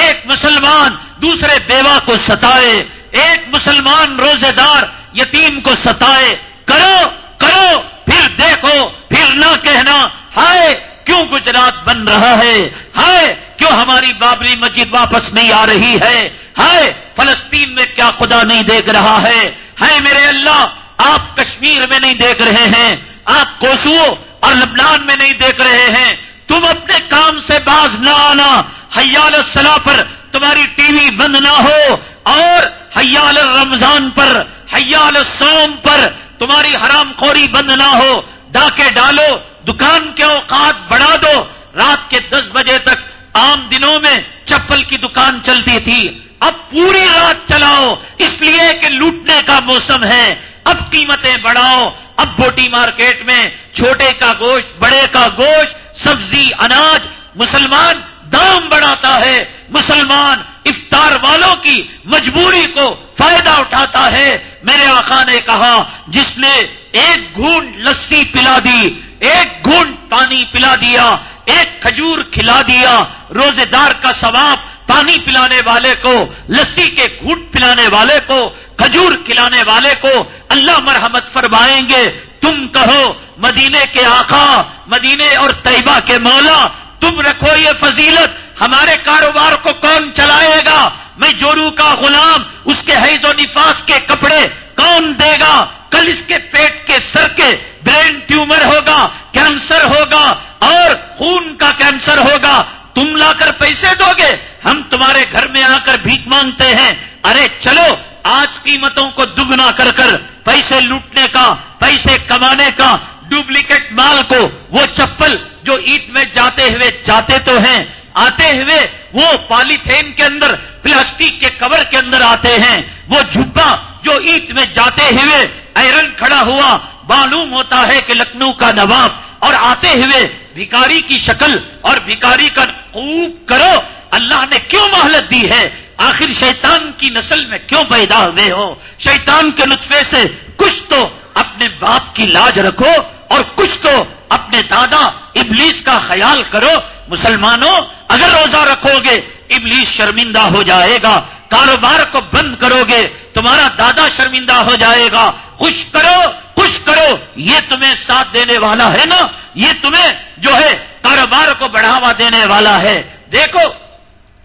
ایک مسلمان دوسرے بیوہ کو ستائے، ایک مسلمان روزے دار یتیم کو ستائے، کرو کرو، پھر دیکھو، پھر نہ کہنا، ہائے، کیوں گجرات بن رہا ہے؟ ہائے، کیوں ہماری بابری مسجد واپس نہیں آ رہی ہے؟ ہائے فلسطین میں کیا خدا نہیں دیکھ رہا ہے؟ ہے میرے اللہ، آپ کشمیر میں نہیں دیکھ رہے ہیں، آپ کوسو اور لبنان میں نہیں دیکھ رہے ہیں۔ تم اپنے کام سے باز نہ آنا۔ حیال الصلاح پر تمہاری ٹی وی بند نہ ہو۔ اور حیال رمضان پر، حیال سوم پر تمہاری حرام خوری بند نہ ہو۔ ڈاکے ڈالو، دکان کے اوقات بڑھا دو۔ رات کے دس بجے تک عام دنوں میں چپل کی دکان چلتی تھی۔ اب پوری رات چلاؤ، اس لیے کہ لوٹنے کا موسم ہے۔ اب قیمتیں بڑھاؤ۔ اب بوٹی مارکیٹ میں چھوٹے کا گوشت، بڑے کا گوشت، سبزی، اناج۔ مسلمان دام بڑھاتا ہے۔ مسلمان افطار والوں کی مجبوری کو فائدہ اٹھاتا ہے۔ میرے آقا نے کہا، جس نے ایک گھونٹ لسی پلا دی، ایک گھونٹ پانی پلا دیا ایک کھجور کھلا دیا روزے دار کا ثواب پانی پلانے والے کو، لسی کے گھونٹ پلانے والے کو، کھجور کھلانے والے کو اللہ مرحمت فرمائیں گے۔ تم کہو، مدینے کے آقا، مدینے اور طیبہ کے مولا، تم رکھو یہ فضیلت۔ ہمارے کاروبار کو کون چلائے گا؟ میں جورو کا غلام، اس کے حیض و نفاس کے کپڑے کون دے گا؟ کل اس کے پیٹ کے سر کے برین ٹیومر ہوگا، کینسر ہوگا اور خون کا کینسر ہوگا۔ تم لا کر پیسے دو گے۔ ہم تمہارے گھر میں آ کر بھیک مانگتے ہیں۔ ارے چلو، آج قیمتوں کو دگنا کر کر پیسے لوٹنے کا، پیسے کمانے کا ڈپلیکیٹ مال کو، وہ چپل جو اینٹ میں جاتے ہوئے جاتے تو ہیں، آتے ہوئے وہ پالیتھین کے اندر، پلاسٹک کے کور کے اندر آتے ہیں۔ وہ جھبا جو اینٹ میں جاتے ہوئے ایرن کھڑا ہوا معلوم ہوتا ہے کہ لکھنؤ کا نواب اور آتے ہوئے بھکاری کی شکل اور بھکاری کا خوب کرو، اللہ نے کیوں مہلت دی ہے؟ آخر شیطان کی نسل میں کیوں پیدا ہوئے ہو؟ شیطان کے نطفے سے کچھ تو اپنے باپ کی لاج رکھو اور کچھ تو اپنے دادا ابلیس کا خیال کرو۔ مسلمانوں، اگر روزہ رکھو گے، ابلیس شرمندہ ہو جائے گا۔ کاروبار کو بند کرو گے، تمہارا دادا شرمندہ ہو جائے گا۔ خوش کرو خوش کرو، یہ تمہیں ساتھ دینے والا ہے نا؟ یہ تمہیں جو ہے کاروبار کو بڑھاوا دینے والا ہے۔ دیکھو،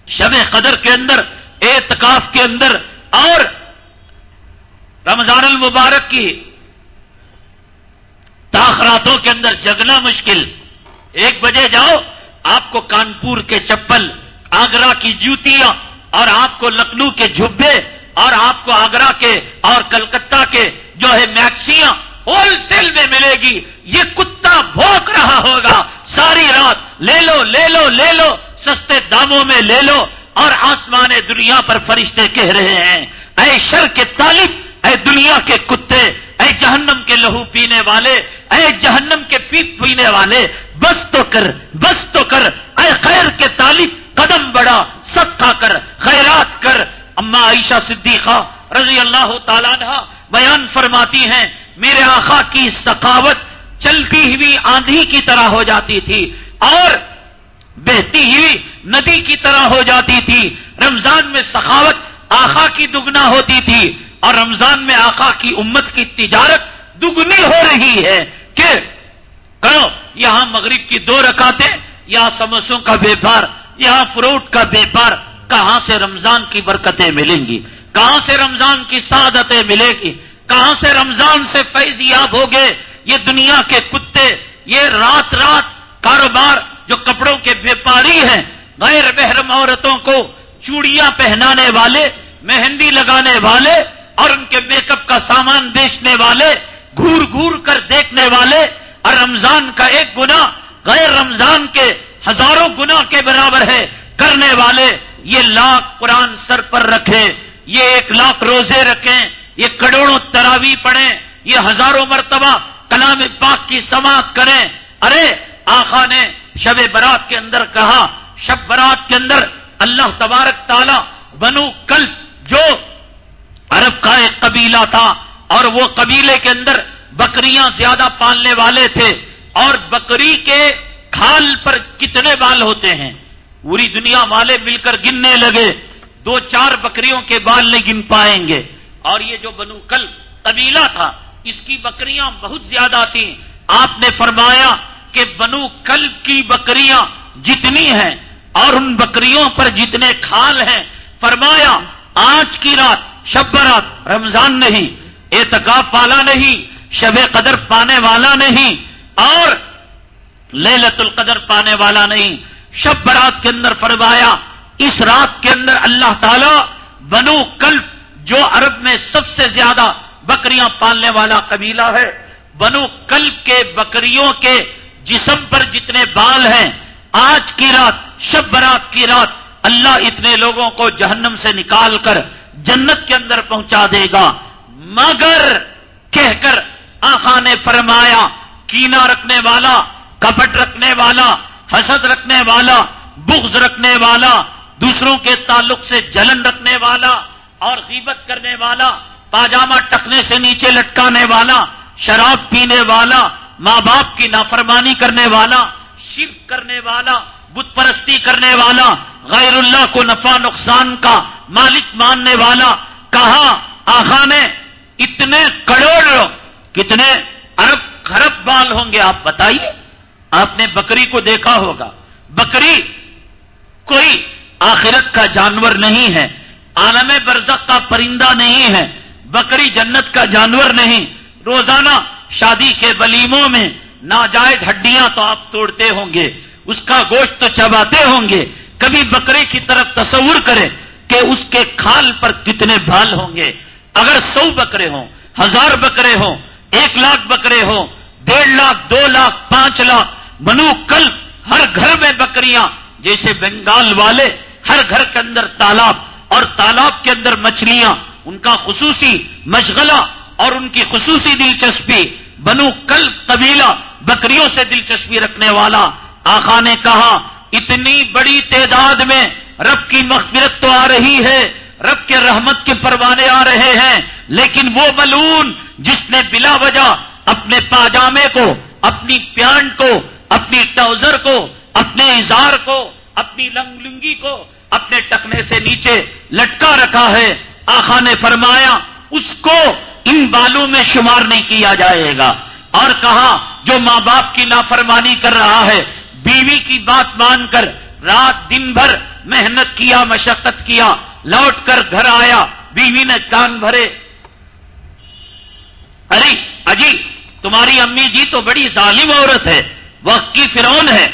شب قدر کے اندر، اعتکاف کے اندر، اور رمضان المبارک کی تاخراتوں کے اندر جگنا مشکل۔ ایک بجے جاؤ، آپ کو کانپور کے چپل، آگرہ کی جوتیاں اور آپ کو لکھنؤ کے جھبے اور آپ کو آگرہ کے اور کلکتہ کے جو ہے میکسیاں ہول سیل میں ملے گی، یہ کتا بھوک رہا ہوگا۔ ساری رات لے لو لے لو لے لو، سستے داموں میں لے لو۔ اور آسمان دنیا پر فرشتے کہہ رہے ہیں، اے شر کے طالب، اے دنیا کے کتے، اے جہنم کے لہو پینے والے، اے جہنم کے پیپ پینے والے، بس تو کر، بس تو کر۔ اے خیر کے طالب، قدم بڑا سب کھا کر، خیرات کر۔ اما عائشہ صدیقہ رضی اللہ تعالیٰ نے بیان فرماتی ہیں، میرے آخا کی سخاوت چلتی ہوئی آندھی کی طرح ہو جاتی تھی اور بہتی ہوئی ندی کی طرح ہو جاتی تھی۔ رمضان میں سخاوت آخا کی دگنا ہوتی تھی اور رمضان میں آقا کی امت کی تجارت دگنی ہو رہی ہے کہ کرو یہاں مغرب کی دو رکاتے یہاں سموسوں کا بیپار یہاں فروٹ کا بیپار کہاں سے رمضان کی برکتیں ملیں گی؟ کہاں سے رمضان کی سعادتیں ملے گی؟ کہاں سے رمضان سے فیض یاب ہوگے؟ یہ دنیا کے کتے، یہ رات رات کاروبار جو کپڑوں کے بیپاری ہیں، غیر محرم عورتوں کو چوڑیاں پہنانے والے، مہندی لگانے والے اور ان کے میک اپ کا سامان بیچنے والے گور گور کر دیکھنے والے، اور رمضان کا ایک گنا غیر رمضان کے ہزاروں گنا کے برابر ہے کرنے والے یہ لاکھ قرآن سر پر رکھے یہ ایک لاکھ روزے رکھیں، یہ کروڑوں تراوی پڑھیں، یہ ہزاروں مرتبہ کلام پاک کی سماعت کریں۔ ارے آخا نے شب برات کے اندر کہا، شب برات کے اندر اللہ تبارک تعالی بنو کل جو عرب کا ایک قبیلہ تھا اور وہ قبیلے کے اندر بکریاں زیادہ پالنے والے تھے اور بکری کے کھال پر کتنے بال ہوتے ہیں پوری دنیا والے مل کر گننے لگے دو چار بکریوں کے بال نہیں گن پائیں گے اور یہ جو بنو کل قبیلہ تھا، اس کی بکریاں بہت زیادہ تھیں۔ آپ نے فرمایا کہ بنو کل کی بکریاں جتنی ہیں اور ان بکریوں پر جتنے کھال ہیں، فرمایا آج کی رات شب برات رمضان نہیں، اعتکاف والا نہیں، شب قدر پانے والا نہیں اور للت القدر پانے والا نہیں، شب برات کے اندر فرمایا، اس رات کے اندر اللہ تعالی بنو کلب، جو عرب میں سب سے زیادہ بکریاں پالنے والا قبیلہ ہے، بنو کلب کے بکریوں کے جسم پر جتنے بال ہیں، آج کی رات، شب برات کی رات، اللہ اتنے لوگوں کو جہنم سے نکال کر جنت کے اندر پہنچا دے گا۔ مگر کہہ کر آخا نے فرمایا کینا رکھنے والا کپٹ رکھنے والا، حسد رکھنے والا، بغض رکھنے والا، دوسروں کے تعلق سے جلن رکھنے والا اور غیبت کرنے والا، پاجامہ ٹکنے سے نیچے لٹکانے والا، شراب پینے والا، ماں باپ کی نافرمانی کرنے والا، شرک کرنے والا، بت پرستی کرنے والا، غیر اللہ کو نفع نقصان کا مالک ماننے والا، کہا، آخا نے، اتنے کروڑ، کتنے ارب خرب بال ہوں گے، آپ بتائیے؟ آپ نے بکری کو دیکھا ہوگا۔ بکری کوئی آخرت کا جانور نہیں ہے۔ عالم برزق کا پرندہ نہیں ہے۔ بکری جنت کا جانور نہیں۔ روزانہ شادی کے ولیموں میں ناجائز ہڈیاں تو آپ توڑتے ہوں گے۔ اس کا گوشت تو چباتے ہوں گے۔ کبھی بکرے کی طرف تصور کرے کہ اس کے کھال پر کتنے بھال ہوں گے۔ اگر سو بکرے ہوں، ہزار بکرے ہوں، ایک لاکھ بکرے ہوں، ڈیڑھ لاکھ، دو لاکھ، پانچ لاکھ منو کل ہر گھر میں بکریاں، جیسے بنگال والے، ہر گھر کے اندر تالاب اور تالاب کے اندر مچھلیاں، ان کا خصوصی مشغلہ اور ان کی خصوصی دلچسپی، بنو کل قبیلہ بکریوں سے دلچسپی رکھنے والا۔ آخا نے کہا، اتنی بڑی تعداد میں رب کی مغفرت تو آ رہی ہے، رب کے رحمت کے پروانے آ رہے ہیں، لیکن وہ ملون جس نے بلا وجہ اپنے پاجامے کو، اپنی پیانٹ کو اپنی ٹاؤزر کو، اپنے اظہار کو، اپنی لنگ لنگی کو اپنے ٹکنے سے نیچے لٹکا رکھا ہے۔ آخا نے فرمایا، اس کو ان بالوں میں شمار نہیں کیا جائے گا۔ اور کہا، جو ماں باپ کی نافرمانی کر رہا ہے، بیوی کی بات مان کر رات دن بھر محنت کیا، مشقت کیا، لوٹ کر گھر آیا، بیوی نے کان بھرے۔ ارے، اجی، تمہاری امی جی تو بڑی ظالم عورت ہے۔ وقت کی فرون ہے۔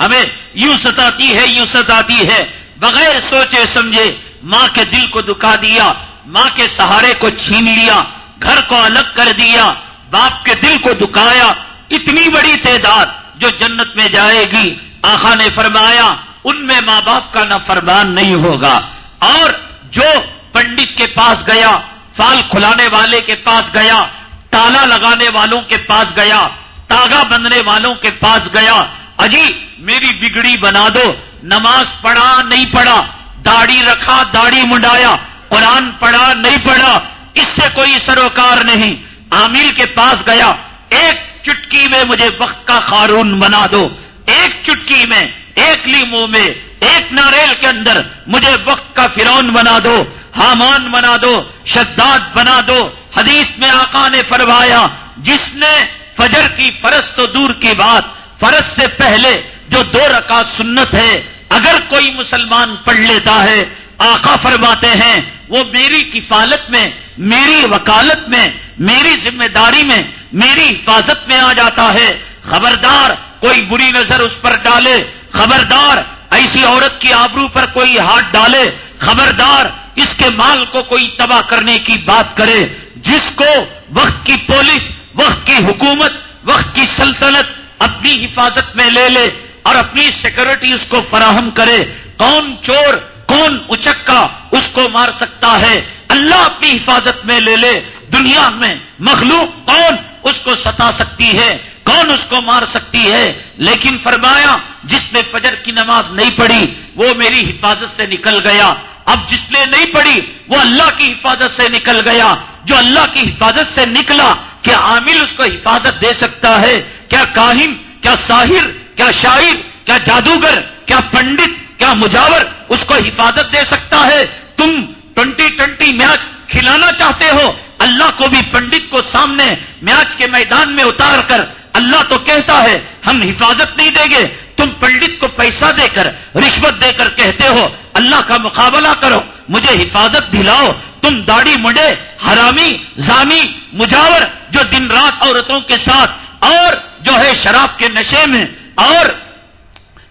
ہمیں یوں ستاتی ہے، یوں ستاتی ہے۔ بغیر سوچے سمجھے ماں کے دل کو دکھا دیا، ماں کے سہارے کو چھین لیا، گھر کو الگ کر دیا، باپ کے دل کو دکھایا اتنی بڑی تعداد جو جنت میں جائے گی۔ آخا نے فرمایا، ان میں ماں باپ کا نہ فرمان نہیں ہوگا۔ اور جو پنڈت کے پاس گیا، فال کھلانے والے کے پاس گیا، تالا لگانے والوں کے پاس گیا تاگا بندنے والوں کے پاس گیا، اجی، میری بگڑی بنا دو، نماز پڑھا نہیں پڑھا، داڑھی رکھا، داڑھی منڈایا، قرآن پڑھا نہیں پڑھا، اس سے کوئی سروکار نہیں۔ عامل کے پاس گیا، ایک چٹکی میں مجھے وقت کا خارون بنا دو، ایک چٹکی میں، ایک لیمو میں، ایک ناریل کے اندر مجھے وقت کا فرون بنا دو، حامان بنا دو، شداد بنا دو۔ حدیث میں آقا نے فرمایا، جس نے فجر کی فرض تو دور کی بات، فرض سے پہلے جو دو رکعت سنت ہے، اگر کوئی مسلمان پڑھ لیتا ہے، آقا فرماتے ہیں، وہ میری کفالت میں، میری وکالت میں، میری ذمہ داری میں، میری حفاظت میں آ جاتا ہے۔ خبردار، کوئی بری نظر اس پر ڈالے۔ خبردار، ایسی عورت کی آبرو پر کوئی ہاتھ ڈالے۔ خبردار، اس کے مال کو کوئی تباہ کرنے کی بات کرے۔ جس کو وقت کی پولیس وقت کی حکومت، وقت کی سلطنت اپنی حفاظت میں لے لے اور اپنی سیکورٹی اس کو فراہم کرے۔ کون چور، کون اچکا اس کو مار سکتا ہے؟ اللہ اپنی حفاظت میں لے لے۔ دنیا میں مخلوق کون اس کو ستا سکتی ہے؟ کون اس کو مار سکتی ہے؟ لیکن فرمایا، جس نے فجر کی نماز نہیں پڑھی، وہ میری حفاظت سے نکل گیا۔ اب جس نے نہیں پڑھی، وہ اللہ کی حفاظت سے نکل گیا۔ جو اللہ کی حفاظت سے نکلا کیا عامل اس کو حفاظت دے سکتا ہے؟ کیا کاہن، کیا ساحر، کیا شاعر، کیا جادوگر، کیا پنڈت، کیا مجاور اس کو حفاظت دے سکتا ہے؟ تم ٹوینٹی ٹوینٹی میچ کھلانا چاہتے ہو؟ اللہ کو بھی پنڈت کو سامنے میچ کے میدان میں اتار کر اللہ تو کہتا ہے، ہم حفاظت نہیں دیں گے۔ تم پنڈت کو پیسہ دے کر، رشوت دے کر کہتے ہو، اللہ کا مقابلہ کرو، مجھے حفاظت دلاؤ۔ تم داڑھی مڈے حرامی، زامی، مجاور جو دن رات عورتوں کے ساتھ اور جو ہے شراب کے نشے میں اور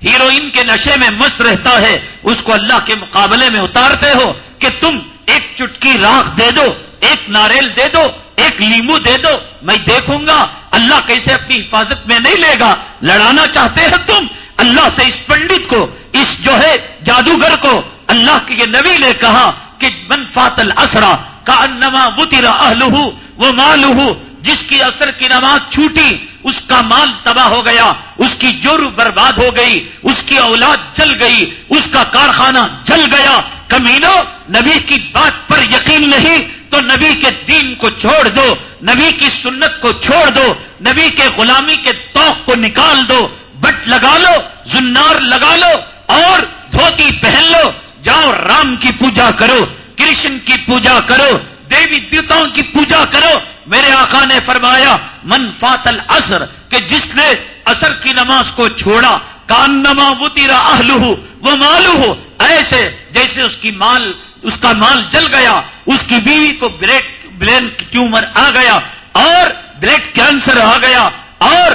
ہیروئن کے نشے میں مست رہتا ہے، اس کو اللہ کے مقابلے میں اتارتے ہو کہ تم ایک چٹکی راکھ دے دو، ایک ناریل دے دو، ایک لیمو دے دو، میں دیکھوں گا اللہ کیسے اپنی حفاظت میں نہیں لے گا۔ لڑانا چاہتے ہیں تم، اللہ سے اس پنڈت کو، اس جو ہے جادوگر کو اللہ کے نبی نے کہا کہ من فاتل کا انما بترا اہلہ وہ مالہ جس کی اثر کی نماز چھوٹی، اس کا مال تباہ ہو گیا، اس کی جر برباد ہو گئی، اس کی اولاد جل گئی، اس کا کارخانہ جل گیا۔ کمینو، نبی کی بات پر یقین نہیں، تو نبی کے دین کو چھوڑ دو، نبی کی سنت کو چھوڑ دو، نبی کے غلامی کے توق کو نکال دو، بٹ لگا لو، زنار لگا لو، اور دھوتی پہن لو۔ جاؤ رام کی پوجا کرو، کرشن کی پوجا کرو دیوی دیوتاؤں کی پوجا کرو۔ میرے آقا نے فرمایا، من فاتل اثر کہ جس نے اثر کی نماز کو چھوڑا کان نما وہ تیرا اہلو وہ مالو ہو ایسے جیسے اس کی مال، اس کا مال جل گیا، اس کی بیوی کو بریک برین ٹیومر آ گیا، اور بریک کینسر آ گیا، اور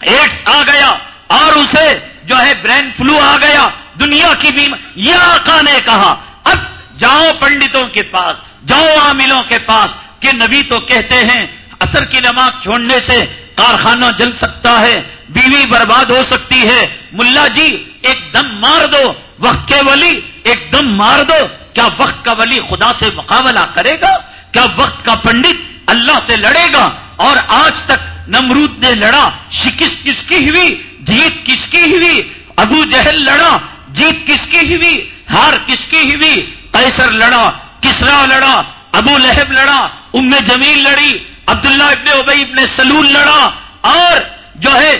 ایڈس آ گیا، اور اسے جو ہے برین فلو آ گیا، دنیا کی بھی یہ آقا نے کہا۔ اب جاؤ پنڈتوں کے پاس جاؤ عاملوں کے پاس کہ نبی تو کہتے ہیں اثر کی نماز چھوڑنے سے کارخانہ جل سکتا ہے، بیوی برباد ہو سکتی ہے۔ ملا جی ایک دم مار دو۔ وقت کے ولی، ایک دم مار دو۔ کیا وقت کا ولی خدا سے مقابلہ کرے گا؟ کیا وقت کا پنڈت اللہ سے لڑے گا؟ اور آج تک نمرود نے لڑا، شکست کس کی ہوئی؟ جیت کس کی ہوئی؟ ابو جہل لڑا، جیت کس کی ہوئی؟ ہار کس کی ہوئی؟ قیصر لڑا کسرا لڑا؟ ابو لہب لڑا، ام جمیل لڑی، عبداللہ ابن ابئی ابن سلول لڑا، اور جو ہے،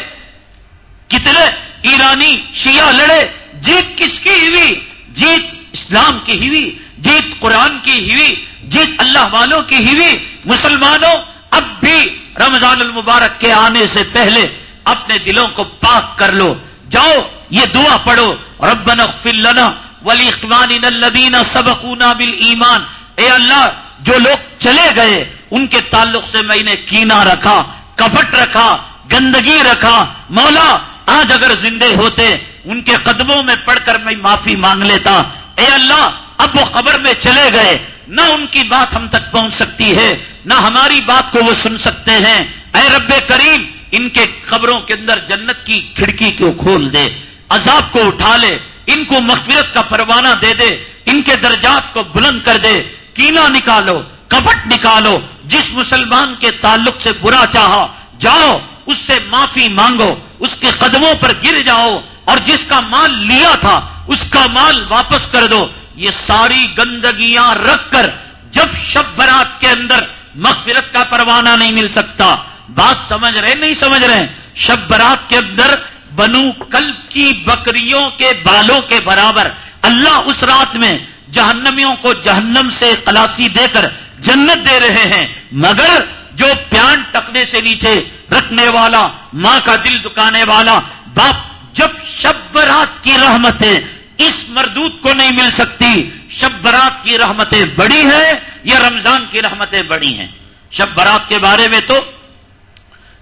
کتنے ایرانی شیعہ لڑے، جیت کس کی ہوئی؟ جیت اسلام کی ہوئی، جیت قرآن کی ہوئی، جیت اللہ والوں کی ہوئی، مسلمانوں، اب بھی رمضان المبارک کے آنے سے پہلے اپنے دلوں کو پاک کر لو۔ جاؤ، یہ دعا پڑھو، ربنا اغفر لنا ولی اخوان الدین سبقونا بالایمان اے اللہ، جو لوگ چلے گئے، ان کے تعلق سے میں نے کینا رکھا، کپٹ رکھا، گندگی رکھا۔ مولا، آج اگر زندے ہوتے، ان کے قدموں میں پڑھ کر میں معافی مانگ لیتا۔ اے اللہ، اب وہ قبر میں چلے گئے۔ نہ ان کی بات ہم تک پہنچ سکتی ہے، نہ ہماری بات کو وہ سن سکتے ہیں۔ اے رب کریم، ان کے قبروں کے اندر جنت کی کھڑکی کو کھول دے، عذاب کو اٹھا لے۔ ان کو مغفرت کا پروانہ دے دے، ان کے درجات کو بلند کر دے۔ کینا نکالو، کپٹ نکالو۔ جس مسلمان کے تعلق سے برا چاہا، جاؤ، اس سے معافی مانگو۔ اس کے قدموں پر گر جاؤ۔ اور جس کا مال لیا تھا، اس کا مال واپس کر دو۔ یہ ساری گندگیاں رکھ کر جب شب برات کے اندر مغفرت کا پروانہ نہیں مل سکتا۔ بات سمجھ رہے، نہیں سمجھ رہے؟ شب برات کے اندر بنو کل کی بکریوں کے بالوں کے برابر اللہ اس رات میں جہنمیوں کو جہنم سے خلاسی دے کر جنت دے رہے ہیں، مگر جو پیان ٹکنے سے نیچے رکھنے والا، ماں کا دل دکانے والا، باپ جب شب برات کی رحمتیں اس مردود کو نہیں مل سکتی شب برات کی رحمتیں بڑی ہیں یا رمضان کی رحمتیں بڑی ہیں؟ شب برات کے بارے میں تو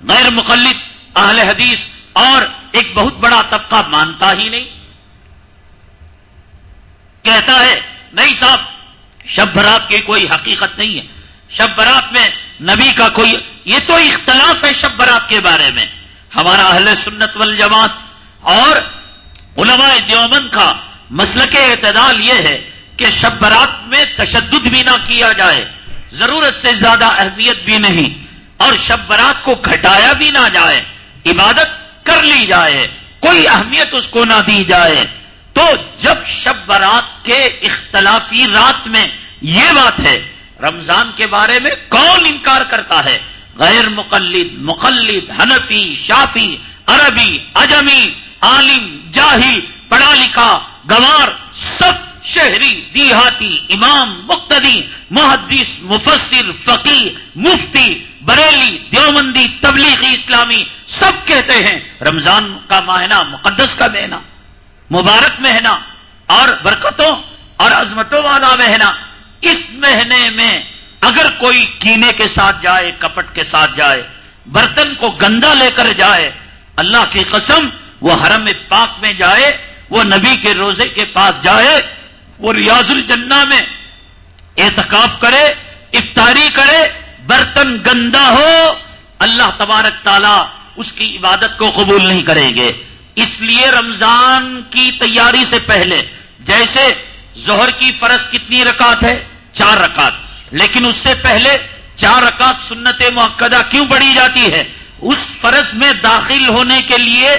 غیر مقلد اہل حدیث اور ایک بہت بڑا طبقہ مانتا ہی نہیں۔ کہتا ہے، نہیں صاحب، شب برات کی کوئی حقیقت نہیں ہے۔ شب برات میں نبی کا کوئی، یہ تو اختلاف ہے شب برات کے بارے میں۔ ہمارا اہل سنت والجماعت اور علماء دیوبند کا مسل کے اعتدال یہ ہے کہ شب برات میں تشدد بھی نہ کیا جائے، ضرورت سے زیادہ اہمیت بھی نہیں، اور شب برات کو گھٹایا بھی نہ جائے۔ عبادت کر لی جائے، کوئی اہمیت اس کو نہ دی جائے۔ تو جب شب برات کے اختلافی رات میں یہ بات ہے، رمضان کے بارے میں کون انکار کرتا ہے؟ غیر مقلد مقلد، حنفی، شافی، عربی، اجمی، عالم، جاہل، پڑھا لکھا، گوار، سب شہری، دیہاتی، امام، مقتدی، محدث، مفسر فقی مفتی بریلی دیومندی تبلیغی، اسلامی سب کہتے ہیں، رمضان کا ماہینہ مقدس کا مہینہ، مبارک مہینہ، اور برکتوں اور عظمتوں والا مہینہ۔ اس مہینے میں اگر کوئی کینے کے ساتھ جائے، کپٹ کے ساتھ جائے، برتن کو گندا لے کر جائے، اللہ کی قسم، وہ حرم پاک میں جائے، وہ نبی کے روزے کے پاس جائے، وہ ریاض الجنہ میں احتکاب کرے، افطاری کرے برتن گندا ہو، اللہ تبارک تعالی اس کی عبادت کو قبول نہیں کریں گے۔ اس لیے رمضان کی تیاری سے پہلے، جیسے زہر کی فرض کتنی رکعت ہے؟ چار رکعت۔ لیکن اس سے پہلے چار رکعت سنت موقع کیوں بڑھی جاتی ہے؟ اس فرض میں داخل ہونے کے لیے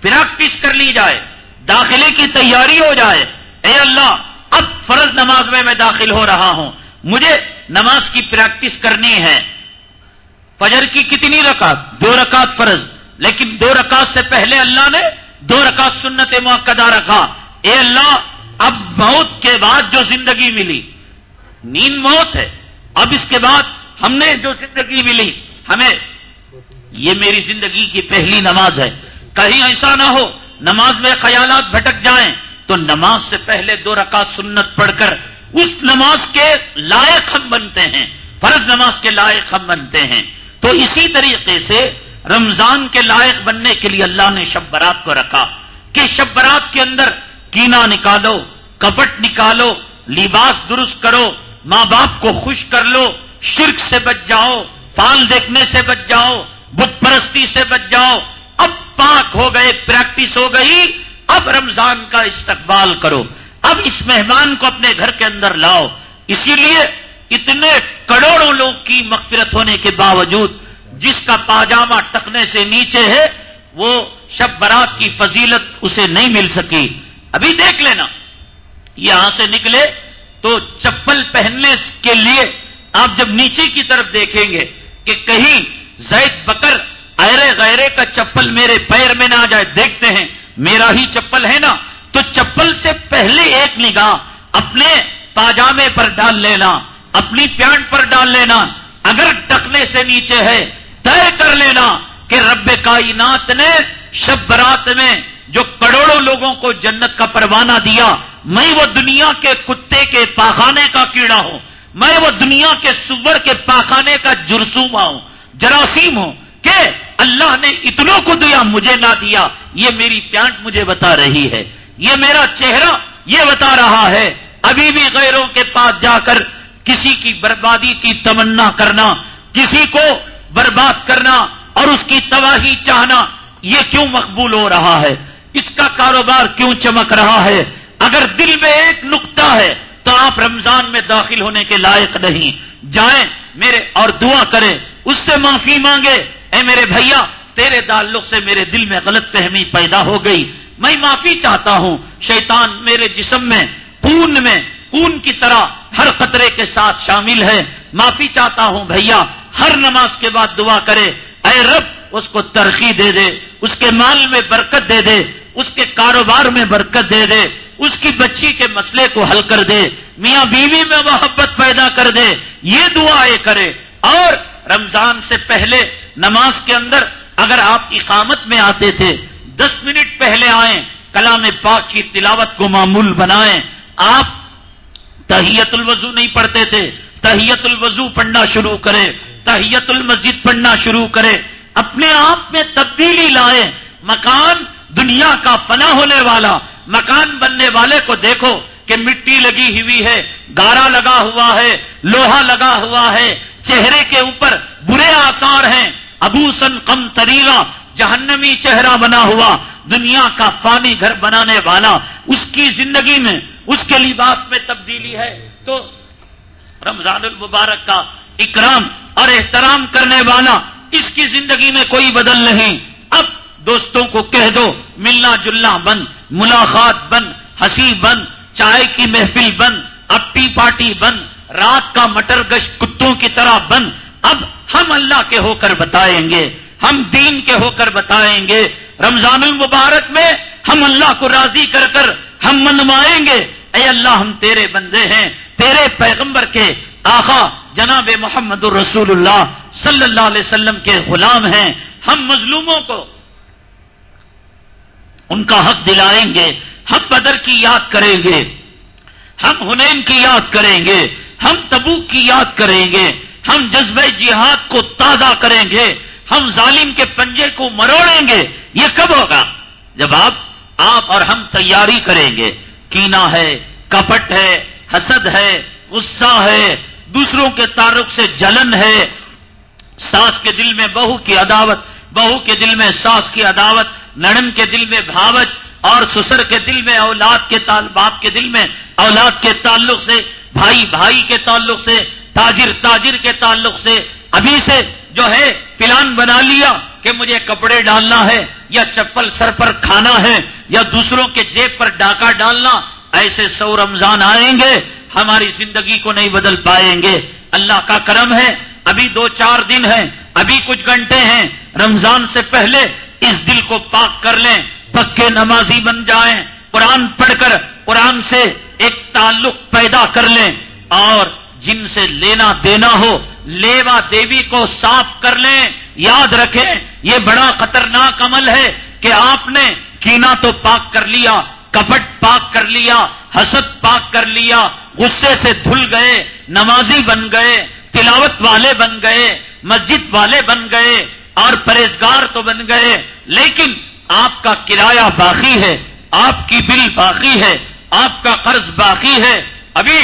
پریکٹس کر لی جائے، داخلے کی تیاری ہو جائے۔ اے اللہ، اب فرض نماز میں میں داخل ہو رہا ہوں۔ مجھے نماز کی پریکٹس کرنی ہے۔ فجر کی کتنی رکعت؟ دو رکعت فرض۔ لیکن دو رکعت سے پہلے اللہ نے دو رکعت سنت موقع رکھا۔ اے اللہ، اب موت کے بعد جو زندگی ملی۔ نیند موت ہے۔ اب اس کے بعد ہم نے جو زندگی ملی، ہمیں یہ میری زندگی کی پہلی نماز ہے۔ کہیں ایسا نہ ہو، نماز میں خیالات بھٹک جائیں۔ تو نماز سے پہلے دو رکعت سنت پڑھ کر اس نماز کے لائق ہم بنتے ہیں، فرض نماز کے لائق ہم بنتے ہیں۔ تو اسی طریقے سے رمضان کے لائق بننے کے لیے اللہ نے شب برات کو رکھا کہ شب برات کے اندر کینا نکالو، کپٹ نکالو، لباس درست کرو، ماں باپ کو خوش کر لو، شرک سے بچ جاؤ، پال دیکھنے سے بچ جاؤ، بت پرستی سے بچ جاؤ۔ اب پاک ہو گئے، پریکٹس ہو گئی، اب رمضان کا استقبال کرو۔ اب اس مہمان کو اپنے گھر کے اندر لاؤ۔ اسی لیے اتنے کروڑوں لوگ کی مغفرت ہونے کے باوجود جس کا پاجامہ ٹکنے سے نیچے ہے، وہ شب برات کی فضیلت اسے نہیں مل سکی۔ ابھی دیکھ لینا، یہاں سے نکلے تو چپل پہننے کے لیے آپ جب نیچے کی طرف دیکھیں گے کہ کہیں زید بکر ایرے غیرے کا چپل میرے پیر میں نہ آ جائے، دیکھتے ہیں، میرا ہی چپل ہے نا۔ تو چپل سے پہلے ایک نگاہ اپنے پاجامے پر ڈال لینا، اپنی پینٹ پر ڈال لینا، اگر ٹکنے سے نیچے ہے، طے کر لینا کہ رب کائنات نے شب برات میں جو کروڑوں لوگوں کو جنت کا پروانہ دیا، میں وہ دنیا کے کتے کے پاخانے کا کیڑا ہوں، میں وہ دنیا کے سور کے پاخانے کا جرسوما ہوں، جراثیم ہوں کہ اللہ نے اتنوں کو دیا، مجھے نہ دیا، یہ میری پیانٹ مجھے بتا رہی ہے۔ یہ میرا چہرہ یہ بتا رہا ہے۔ ابھی بھی غیروں کے پاس جا کر کسی کی بربادی کی تمنا کرنا، کسی کو برباد کرنا اور اس کی تباہی چاہنا، یہ کیوں مقبول ہو رہا ہے؟ اس کا کاروبار کیوں چمک رہا ہے؟ اگر دل میں ایک نقطہ ہے تو آپ رمضان میں داخل ہونے کے لائق نہیں۔ جائیں، میرے اور دعا کریں۔ اس سے معافی مانگے۔ اے میرے بھیا، تیرے تعلق سے میرے دل میں غلط فہمی پیدا ہو گئی۔ میں معافی چاہتا ہوں۔ شیطان میرے جسم میں، خون میں، خون کی طرح ہر خطرے کے ساتھ شامل ہے۔ معافی چاہتا ہوں بھیا، ہر نماز کے بعد دعا کرے۔ اے رب، اس کو ترقی دے دے، اس کے مال میں برکت دے دے، اس کے کاروبار میں برکت دے دے، اس کی بچی کے مسئلے کو حل کر دے۔ میاں بیوی میں محبت پیدا کر دے۔ یہ دعا کرے۔ اور رمضان سے پہلے نماز کے اندر اگر آپ اقامت میں آتے تھے دس منٹ پہلے آئیں، کلام پاک کی تلاوت کو معمول بنائیں۔ آپ تحیت الوضو نہیں پڑھتے تھے، تحیت الوضو پڑھنا شروع کرے تحیت المسجد پڑھنا شروع کرے اپنے آپ میں تبدیلی لائے مکان دنیا کا فنا ہونے والا، مکان بننے والے کو دیکھو کہ مٹی لگی ہوئی ہے، گارا لگا ہوا ہے، لوہا لگا ہوا ہے، چہرے کے اوپر برے آثار ہیں۔ ابوسن کم تریلا جہنمی چہرہ بنا ہوا، دنیا کا فانی گھر بنانے والا، اس کی زندگی میں، اس کے لباس میں تبدیلی ہے۔ تو رمضان المبارک کا اکرام اور احترام کرنے والا، اس کی زندگی میں کوئی بدل نہیں۔ اب دوستوں کو کہہ دو، ملنا جلنا بند، ملاقات بند، ہنسی بند، چائے کی محفل بند، اپی پارٹی بند، رات کا مٹر گشت کتوں کی طرح بند۔ اب ہم اللہ کے ہو کر بتائیں گے۔ ہم دین کے ہو کر بتائیں گے، رمضان المبارک میں ہم اللہ کو راضی کر کر ہم منوائیں گے۔ اے اللہ، ہم تیرے بندے ہیں، تیرے پیغمبر کے آخا جناب محمد الرسول اللہ صلی اللہ علیہ وسلم کے غلام ہیں۔ ہم مظلوموں کو ان کا حق دلائیں گے، ہم بدر کی یاد کریں گے، ہم ہنین کی یاد کریں گے، ہم تبو کی یاد کریں گے، ہم جذبہ جہاد کو تازہ کریں گے۔ ہم ظالم کے پنجے کو مروڑیں گے، یہ کب ہوگا؟ جب آپ آپ اور ہم تیاری کریں گے۔ کینا ہے، کپٹ ہے، حسد ہے، غصہ ہے، دوسروں کے تعارف سے جلن ہے۔ ساس کے دل میں بہو کی عداوت، بہو کے دل میں ساس کی عداوت نڑن کے دل میں بھاوت اور سسر کے دل میں اولاد کے باپ کے دل میں اولاد کے تعلق سے، بھائی بھائی کے تعلق سے، تاجر تاجر کے تعلق سے۔ ابھی سے جو ہے پلان بنا لیا کہ مجھے کپڑے ڈالنا ہے یا چپل سر پر کھانا ہے یا دوسروں کے جیب پر ڈاکہ ڈالنا، ایسے سو رمضان آئیں گے، ہماری زندگی کو نہیں بدل پائیں گے۔ اللہ کا کرم ہے، ابھی دو چار دن ہیں، ابھی کچھ گھنٹے ہیں۔ رمضان سے پہلے اس دل کو پاک کر لیں، پکے نمازی بن جائیں۔ قرآن پڑھ کر قرآن سے ایک تعلق پیدا کر لیں اور جن سے لینا دینا ہو لیوا دیوی کو صاف کر لیں، یاد رکھیں، یہ بڑا خطرناک عمل ہے کہ آپ نے کینا تو پاک کر لیا، کپٹ پاک کر لیا، حسد پاک کر لیا، غصے سے دھل گئے، نمازی بن گئے، تلاوت والے بن گئے، مسجد والے بن گئے، اور پرہیزگار تو بن گئے، لیکن آپ کا کرایہ باقی ہے، آپ کی بل باقی ہے، آپ کا قرض باقی ہے، ابھی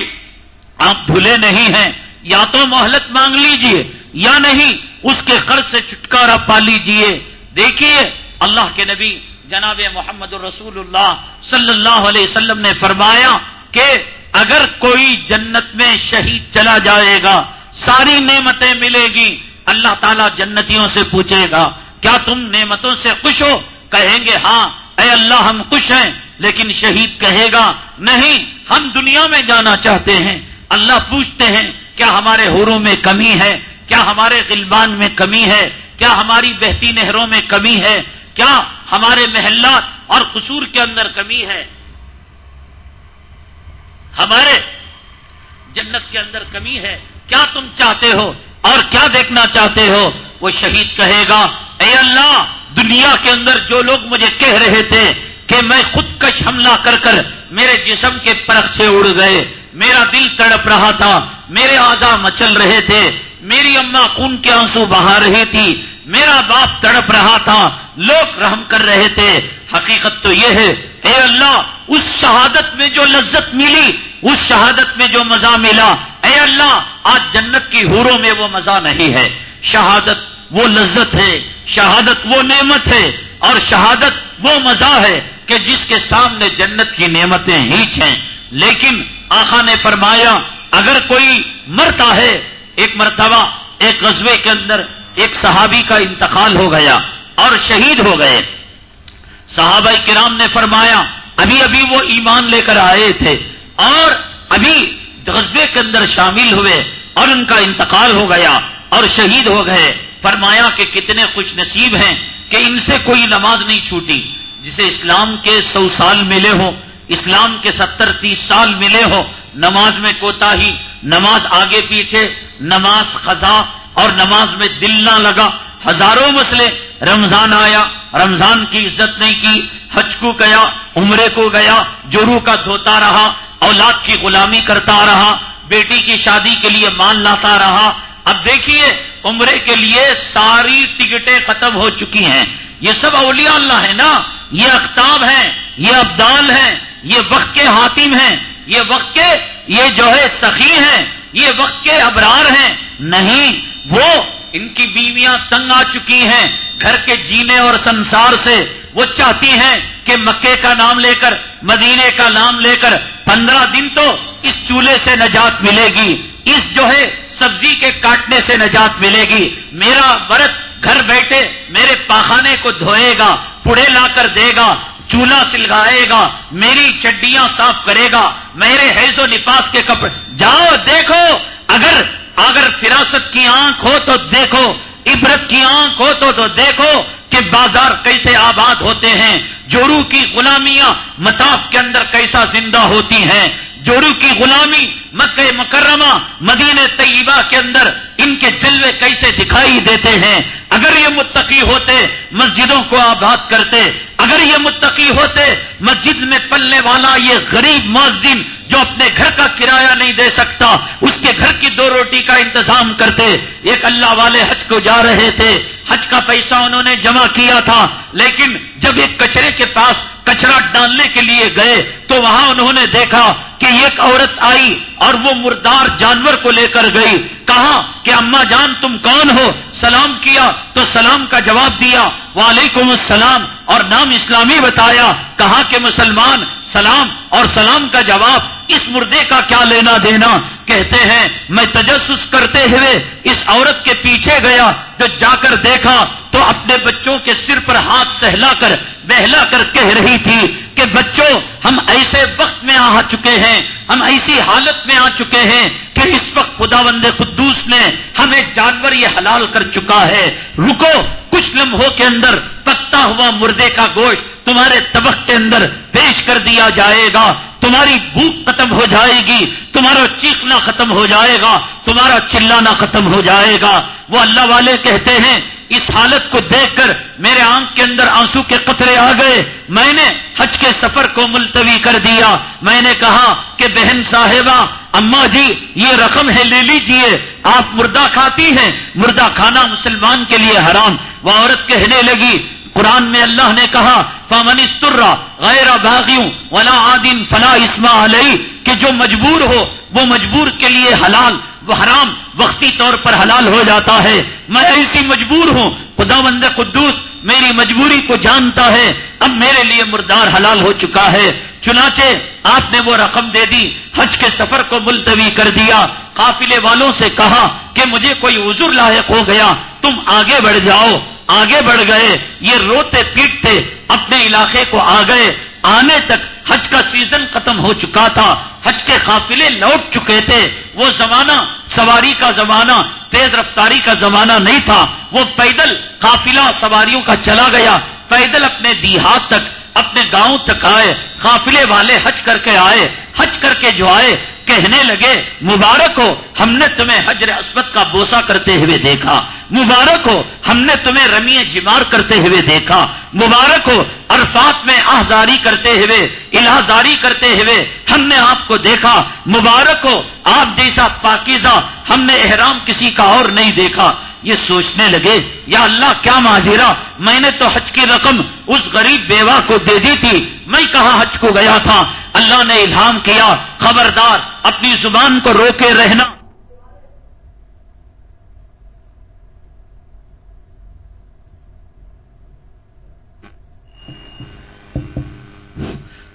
آپ دھلے نہیں ہیں۔ یا تو مہلت مانگ لیجیے یا نہیں، اس کے قرض سے چھٹکارا پا لیجیے۔ دیکھیے، اللہ کے نبی جناب محمد الرسول اللہ صلی اللہ علیہ وسلم نے فرمایا کہ اگر کوئی جنت میں شہید چلا جائے گا، ساری نعمتیں ملے گی، اللہ تعالیٰ جنتیوں سے پوچھے گا، کیا تم نعمتوں سے خوش ہو؟ کہیں گے ہاں اے اللہ ہم خوش ہیں، لیکن شہید کہے گا، نہیں، ہم دنیا میں جانا چاہتے ہیں۔ اللہ پوچھتے ہیں کیا ہمارے حوروں میں کمی ہے؟ کیا ہمارے غلبان میں کمی ہے؟ کیا ہماری بہتی نہروں میں کمی ہے؟ کیا ہمارے محلات اور قصور کے اندر کمی ہے؟ ہمارے جنت کے اندر کمی ہے۔ کیا تم چاہتے ہو اور کیا دیکھنا چاہتے ہو؟ وہ شہید کہے گا، اے اللہ، دنیا کے اندر جو لوگ مجھے کہہ رہے تھے کہ میں خود کش حملہ کر کر میرے جسم کے پرخ سے اڑ گئے میرا دل تڑپ رہا تھا، میرے آزا مچل رہے تھے، میری اماں خون کے آنسو بہا رہی تھی، میرا باپ تڑپ رہا تھا، لوگ رحم کر رہے تھے۔ حقیقت تو یہ ہے، اے اللہ، اس شہادت میں جو لذت ملی، اس شہادت میں جو مزہ ملا، اے اللہ، آج جنت کی حوروں میں وہ مزہ نہیں ہے۔ شہادت وہ لذت ہے، شہادت وہ نعمت ہے، اور شہادت وہ مزہ ہے کہ جس کے سامنے جنت کی نعمتیں ہیچ ہیں۔ لیکن آخا نے فرمایا، اگر کوئی مرتا ہے، ایک مرتبہ ایک غزبے کے اندر ایک صحابی کا انتقال ہو گیا اور شہید ہو گئے۔ صحابہ کرام نے فرمایا، ابھی ابھی وہ ایمان لے کر آئے تھے اور ابھی غزبے کے اندر شامل ہوئے اور ان کا انتقال ہو گیا اور شہید ہو گئے۔ فرمایا کہ کتنے خوش نصیب ہیں کہ ان سے کوئی نماز نہیں چھوٹی، جسے اسلام کے سو سال ملے ہو اسلام کے ستر تیس سال ملے ہو، نماز میں کوتا ہی، نماز آگے پیچھے، نماز خزاں اور نماز میں دل نہ لگا۔ ہزاروں مسئلے، رمضان آیا، رمضان کی عزت نہیں کی، حج کو گیا، عمرے کو گیا جورو کا دھوتا رہا، اولاد کی غلامی کرتا رہا، بیٹی کی شادی کے لیے مال لاتا رہا۔ اب دیکھیے، عمرے کے لیے ساری ٹکٹیں ختم ہو چکی ہیں۔ یہ سب اولیاء اللہ ہے نا؟ یہ اختاب ہیں، یہ ابدال ہیں، یہ وقت کے حاتم ہیں۔ یہ وقت کے، یہ جو ہے سخی ہیں، یہ وقت کے ابرار ہیں۔ نہیں، وہ ان کی بیویاں تنگ آ چکی ہیں۔ گھر کے جینے اور سنسار سے وہ چاہتی ہیں کہ مکے کا نام لے کر، مدینے کا نام لے کر پندرہ دن تو اس چولہے سے نجات ملے گی۔ اس جو ہے سبزی کے کاٹنے سے نجات ملے گی۔ میرا برت گھر بیٹھے میرے پاخانے کو دھوئے گا۔ پڑے لا کر دے گا، چولہا سلگائے گا، میری چڈیاں صاف کرے گا، میرے حیض و نپاس کے کپڑے۔ جاؤ، دیکھو، اگر اگر فراست کی آنکھ ہو تو دیکھو، عبرت کی آنکھ ہو تو تو دیکھو کہ بازار کیسے آباد ہوتے ہیں جورو کی غلامیاں متاف کے اندر کیسا زندہ ہوتی ہیں۔ جورو کی غلامی مکہ مکرمہ مدین طیبہ کے اندر ان کے جلوے کیسے دکھائی دیتے ہیں؟ اگر یہ متقی ہوتے، مسجدوں کو آباد کرتے، اگر یہ متقی ہوتے، مسجد میں پلنے والا یہ غریب مؤذن جو اپنے گھر کا کرایہ نہیں دے سکتا، اس کے گھر کی دو روٹی کا انتظام کرتے، ایک اللہ والے حج کو جا رہے تھے حج کا پیسہ انہوں نے جمع کیا تھا، لیکن جب ایک کچرے کے پاس کچرا ڈالنے کے لیے گئے، تو وہاں انہوں نے دیکھا کہ ایک عورت آئی اور وہ مردار جانور کو لے کر گئی۔ کہا کہ اما جان، تم کون ہو؟ سلام کیا، تو سلام کا جواب دیا، وعلیکم السلام، اور نام اسلامی بتایا۔ کہا کہ مسلمان سلام اور سلام کا جواب اس مردے کا کیا لینا دینا کہتے ہیں، میں تجسس کرتے ہوئے اس عورت کے پیچھے گیا جو جا کر دیکھا تو اپنے بچوں کے سر پر ہاتھ سہلا کر، بہلا کر کہہ رہی تھی کہ بچوں، ہم ایسے وقت میں آ چکے ہیں، ہم ایسی حالت میں آ چکے ہیں کہ اس وقت خدا بند قدوس نے ہمیں جانور یہ حلال کر چکا ہے۔ رکو، کچھ لمحوں کے اندر پکتا ہوا مردے کا گوشت تمہارے طبق کے اندر پیش کر دیا جائے گا، تمہاری بھوک ختم ہو جائے گی، تمہارا چیخنا ختم ہو جائے گا، تمہارا چلانا ختم ہو جائے گا۔ وہ اللہ والے کہتے ہیں، اس حالت کو دیکھ کر میرے آنکھ کے اندر آنسو کے قطرے آ گئے۔ میں نے حج کے سفر کو ملتوی کر دیا۔ میں نے کہا کہ بہن صاحبہ اما جی یہ رقم ہے، لے لیجیے۔ آپ مردہ کھاتی ہیں۔ مردہ کھانا مسلمان کے لیے حرام۔ وہ عورت کہنے لگی قرآن میں اللہ نے کہا فامن استرا غیر باغیوں ولا عادن فلا اسما علیہ کہ جو مجبور ہو، وہ مجبور کے لیے حلال، وہ حرام، وقتی طور پر حلال ہو جاتا ہے۔ میں ایسی مجبور ہوں خدا بند قدوس میری مجبوری کو جانتا ہے، اب میرے لیے مردار حلال ہو چکا ہے۔ چنانچہ آپ نے وہ رقم دے دی، حج کے سفر کو ملتوی کر دیا۔ قافلے والوں سے کہا کہ مجھے کوئی عذر لاحق ہو گیا، تم آگے بڑھ جاؤ۔ آگے بڑھ گئے، یہ روتے پیٹتے اپنے علاقے کو آ گئے۔ آنے تک حج کا سیزن ختم ہو چکا تھا۔ حج کے قافلے لوٹ چکے تھے۔ وہ زمانہ سواری کا زمانہ، تیز رفتاری کا زمانہ نہیں تھا۔ وہ پیدل قافلہ سواریوں کا چلا گیا۔ پیدل اپنے دیہات تک، اپنے گاؤں تک آئے۔ قافلے والے حج کر کے آئے، حج کر کے جو آئے کہنے لگے، مبارک ہو، ہم نے تمہیں حجر اسمت کا بوسا کرتے ہوئے دیکھا. مبارک ہو، ہم نے تمہیں رمی جمار کرتے ہوئے دیکھا. مبارک ہو، عرفات میں آہزاری کرتے ہوئے الہذاری کرتے ہوئے ہم نے آپ کو دیکھا. مبارک ہو، آپ جیسا پاکیزہ، ہم نے احرام کسی کا اور نہیں دیکھا. یہ سوچنے لگے، یا اللہ کیا ماجرا میں نے تو حج کی رقم اس غریب بیوہ کو دے دی تھی، میں کہاں حج کو گیا تھا؟ اللہ نے الہام کیا، خبردار، اپنی زبان کو روکے رہنا۔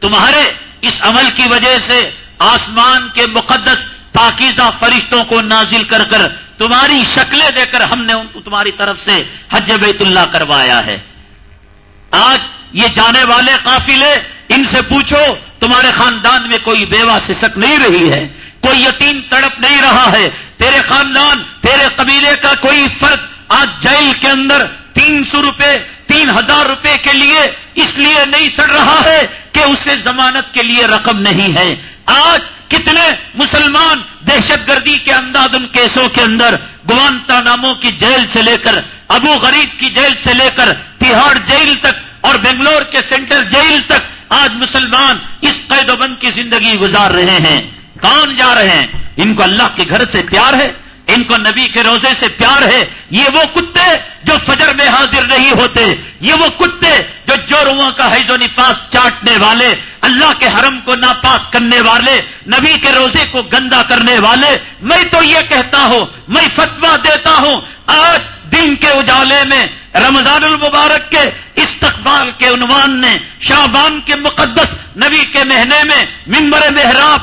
تمہارے اس عمل کی وجہ سے آسمان کے مقدس پاکیزہ فرشتوں کو نازل کر کر تمہاری شکلیں دے کر ہم نے ان کو تمہاری طرف سے حج بیت اللہ کروایا ہے۔ آج یہ جانے والے قافلے ان سے پوچھو، تمہارے خاندان میں کوئی بیوہ سسک نہیں رہی ہے؟ کوئی یتیم تڑپ نہیں رہا ہے؟ تیرے خاندان، تیرے قبیلے کا کوئی فرق آج جیل کے اندر تین سو روپے، تین ہزار روپے کے لیے اس لیے نہیں سڑ رہا ہے کہ اسے ضمانت کے لیے رقم نہیں ہے؟ آج کتنے مسلمان دہشت گردی کے انداز ان کیسوں کے اندر گوانتا ناموں کی جیل سے لے کر، ابو غریب کی جیل سے لے کر، تہاڑ جیل تک اور بنگلور کے سینٹر جیل تک آج مسلمان اس قید و بند کی زندگی گزار رہے ہیں۔ کون جا رہے ہیں؟ ان کو اللہ کے گھر سے پیار ہے، ان کو نبی کے روزے سے پیار ہے۔ یہ وہ کتے جو فجر میں حاضر نہیں ہوتے، یہ وہ کتے جو جوروں کا حیض و نفاس چاٹنے والے، اللہ کے حرم کو ناپاک کرنے والے، نبی کے روزے کو گندا کرنے والے۔ میں تو یہ کہتا ہوں، میں فتوا دیتا ہوں، آج دن کے اجالے میں، رمضان المبارک کے استقبال کے عنوان نے شابان کے مقدس نبی کے مہینے میں ممبر محراب۔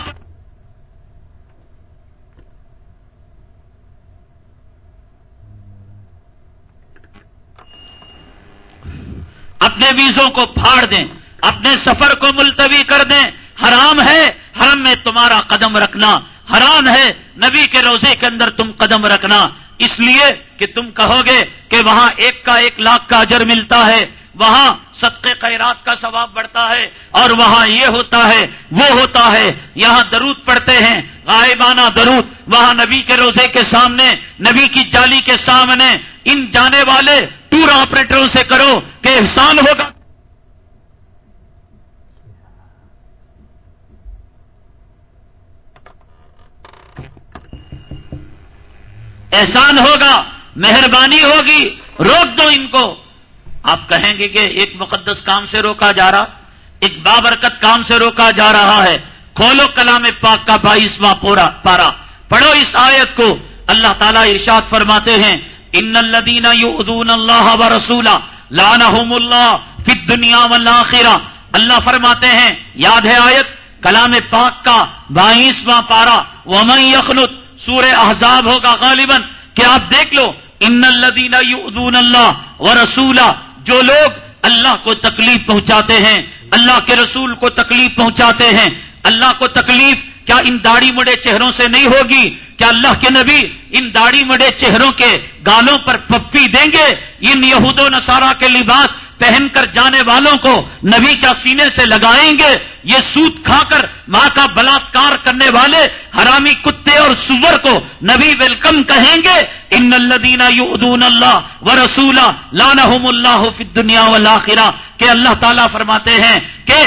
اپنے ویزوں کو پھاڑ دیں، اپنے سفر کو ملتوی کر دیں۔ حرام ہے حرم میں تمہارا قدم رکھنا۔ حرام ہے، نبی کے روزے کے اندر تم قدم رکھنا۔ اس لیے کہ تم کہو گے کہ وہاں ایک کا ایک لاکھ کا اجر ملتا ہے، وہاں صدقے خیرات کا ثواب بڑھتا ہے اور وہاں یہ ہوتا ہے، وہ ہوتا ہے۔ یہاں درود پڑھتے ہیں، غائبانہ درود۔ وہاں نبی کے روزے کے سامنے، نبی کی جالی کے سامنے۔ ان جانے والے ٹور آپریٹروں سے کرو کہ احسان ہوگا۔ احسان ہوگا۔ مہربانی ہوگی، روک دو ان کو۔ آپ کہیں گے کہ ایک مقدس کام سے روکا جا رہا، ایک بابرکت کام سے روکا جا رہا ہے۔ کھولو کلام پاک کا بائیسواں پورا پارا پڑھو اس آیت کو۔ اللہ تعالیٰ ارشاد فرماتے ہیں، ان الدین یؤذون اللہ و رسولہ، لعنہم اللہ فی الدنیا والآخرہ۔ اللہ فرماتے ہیں، یاد ہے آیت؟ کلام پاک کا بائیسواں پارا ومن یخنت سور احزاب ہوگا غالباً۔ کہ آپ دیکھ لو ان الدین یؤذون اللہ و رسولہ جو لوگ اللہ کو تکلیف پہنچاتے ہیں، اللہ کے رسول کو تکلیف پہنچاتے ہیں۔ اللہ کو تکلیف کیا ان داڑھی مڑے چہروں سے نہیں ہوگی؟ کیا اللہ کے نبی ان داڑھی مڑے چہروں کے گالوں پر پپی دیں گے؟ ان یہود و نصارہ کے لباس پہن کر جانے والوں کو نبی کا سینے سے لگائیں گے؟ یہ سوت کھا کر ماں کا بلاత్کار کرنے والے حرامی کتے اور سور کو نبی ویلکم کہیں گے؟ ان الدین یؤذون اللہ و رسولہ لانحم اللہ فی دنیا والآخرہ۔ کہ اللہ تعالیٰ فرماتے ہیں کہ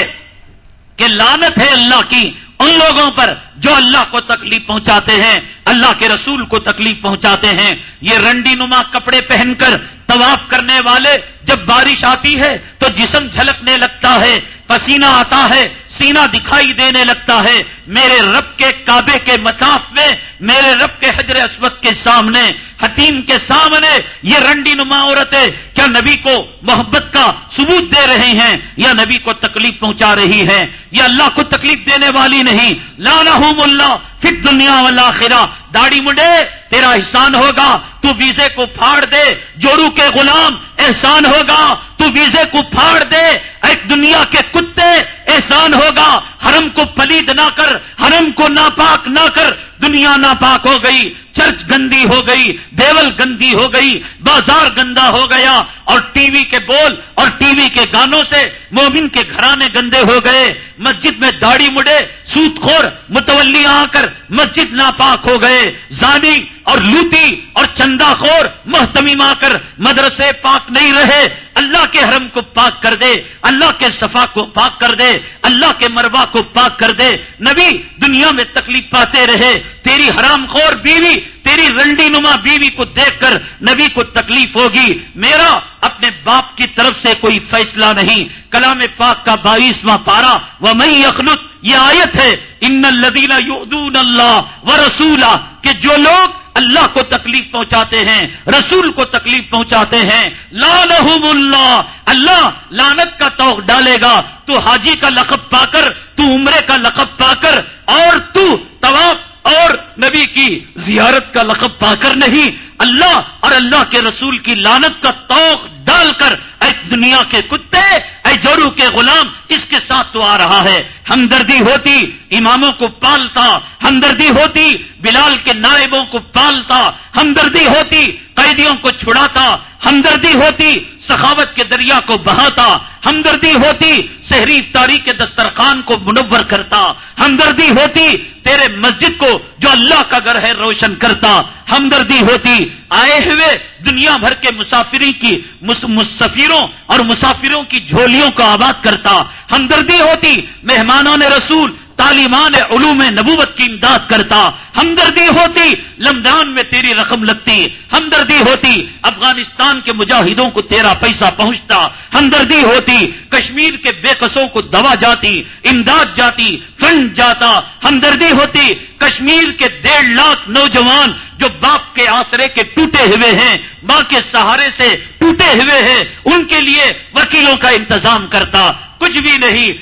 کہ لانت ہے اللہ کی ان لوگوں پر جو اللہ کو تکلیف پہنچاتے ہیں، اللہ کے رسول کو تکلیف پہنچاتے ہیں۔ یہ رنڈی نما کپڑے پہن کر طواف کرنے والے جب بارش آتی ہے تو جسم جھلکنے لگتا ہے، پسینہ آتا ہے، سینہ دکھائی دینے لگتا ہے۔ میرے رب کے کعبے کے مطاف میں، میرے رب کے حجر اسود کے سامنے حتیم کے سامنے یہ رنڈی نما عورتیں کیا نبی کو محبت کا ثبوت دے رہے ہیں یا نبی کو تکلیف پہنچا رہی ہے یا اللہ کو تکلیف دینے والی نہیں؟ لانا اللہ پھر دنیا والا خرا داڑی مڈے تیرا احسان ہوگا، تو ویزے کو پھاڑ دے۔ جورو کے غلام، احسان ہوگا، تو ویزے کو پھاڑ دے۔ ایک دنیا کے کتے، احسان ہوگا۔ حرم کو پلید نہ کر، حرم کو ناپاک نہ کر۔ دنیا ناپاک ہو گئی، چرچ گندی ہو گئی، دیول گندی ہو گئی، بازار گندا ہو گیا، اور ٹی وی کے بول اور ٹی وی کے گانوں سے مومن کے گھرانے گندے ہو گئے، مسجد میں داڑھی مڑے، سوت خور متولی آ کر مسجد ناپاک ہو گئے، زانی اور لوٹی اور چندہ خور محتمیم آ کر مدرسے پاک نہیں رہے، اللہ کے حرم کو پاک کر دے، اللہ کے صفا کو پاک کر دے، اللہ کے مروا کو پاک کر دے۔ نبی دنیا میں تکلیف پاتے رہے، تیری حرام خور بیوی تیری رنڈی نما بیوی کو دیکھ کر نبی کو تکلیف ہوگی، میرا اپنے باپ کی طرف سے کوئی فیصلہ نہیں۔ کلام پاک کا بائیسواں پارا وہ میں اخلط یہ آیت ہے، ان الدین یؤذون اللہ و رسولہ کہ جو لوگ اللہ کو تکلیف پہنچاتے ہیں، رسول کو تکلیف پہنچاتے ہیں لالحم اللہ اللہ لانت کا توق ڈالے گا، تو حاجی کا لقب پا کر، تو عمرے کا لقب پا کر، اور تو طواف اور نبی کی زیارت کا لقب پا کر نہیں اللہ اور اللہ کے رسول کی لانت کا توق ڈال کر، اے دنیا کے کتے، اے جورو کے غلام، اس کے ساتھ تو آ رہا ہے۔ ہمدردی ہوتی، اماموں کو پالتا، ہمدردی ہوتی، بلال کے نائبوں کو پالتا، ہمدردی ہوتی، قیدیوں کو چھڑاتا، ہمدردی ہوتی، سخاوت کے دریا کو بہاتا، ہمدردی ہوتی شہری تاریخ کے دسترخوان کو منور کرتا، ہمدردی ہوتی، تیرے مسجد کو جو اللہ کا گھر ہے روشن کرتا، ہمدردی ہوتی، آئے ہوئے دنیا بھر کے مسافری کی مسافروں اور مسافروں کی جھولیوں کو آباد کرتا ہمدردی ہوتی مہمانوں نے رسول تعلیمان علوم نبوت کی امداد کرتا، ہمدردی ہوتی لمدان میں تیری رقم لگتی، ہمدردی ہوتی، افغانستان کے مجاہدوں کو تیرا پیسہ پہنچتا، ہمدردی ہوتی، کشمیر کے بے قصوں کو دوا جاتی، امداد جاتی، فنڈ جاتا، ہمدردی ہوتی، کشمیر کے ڈیڑھ لاکھ نوجوان جو باپ کے آسرے کے ٹوٹے ہوئے ہیں، ماں کے سہارے سے ٹوٹے ہوئے ہیں، ان کے لیے وکیلوں کا انتظام کرتا کچھ بھی نہیں۔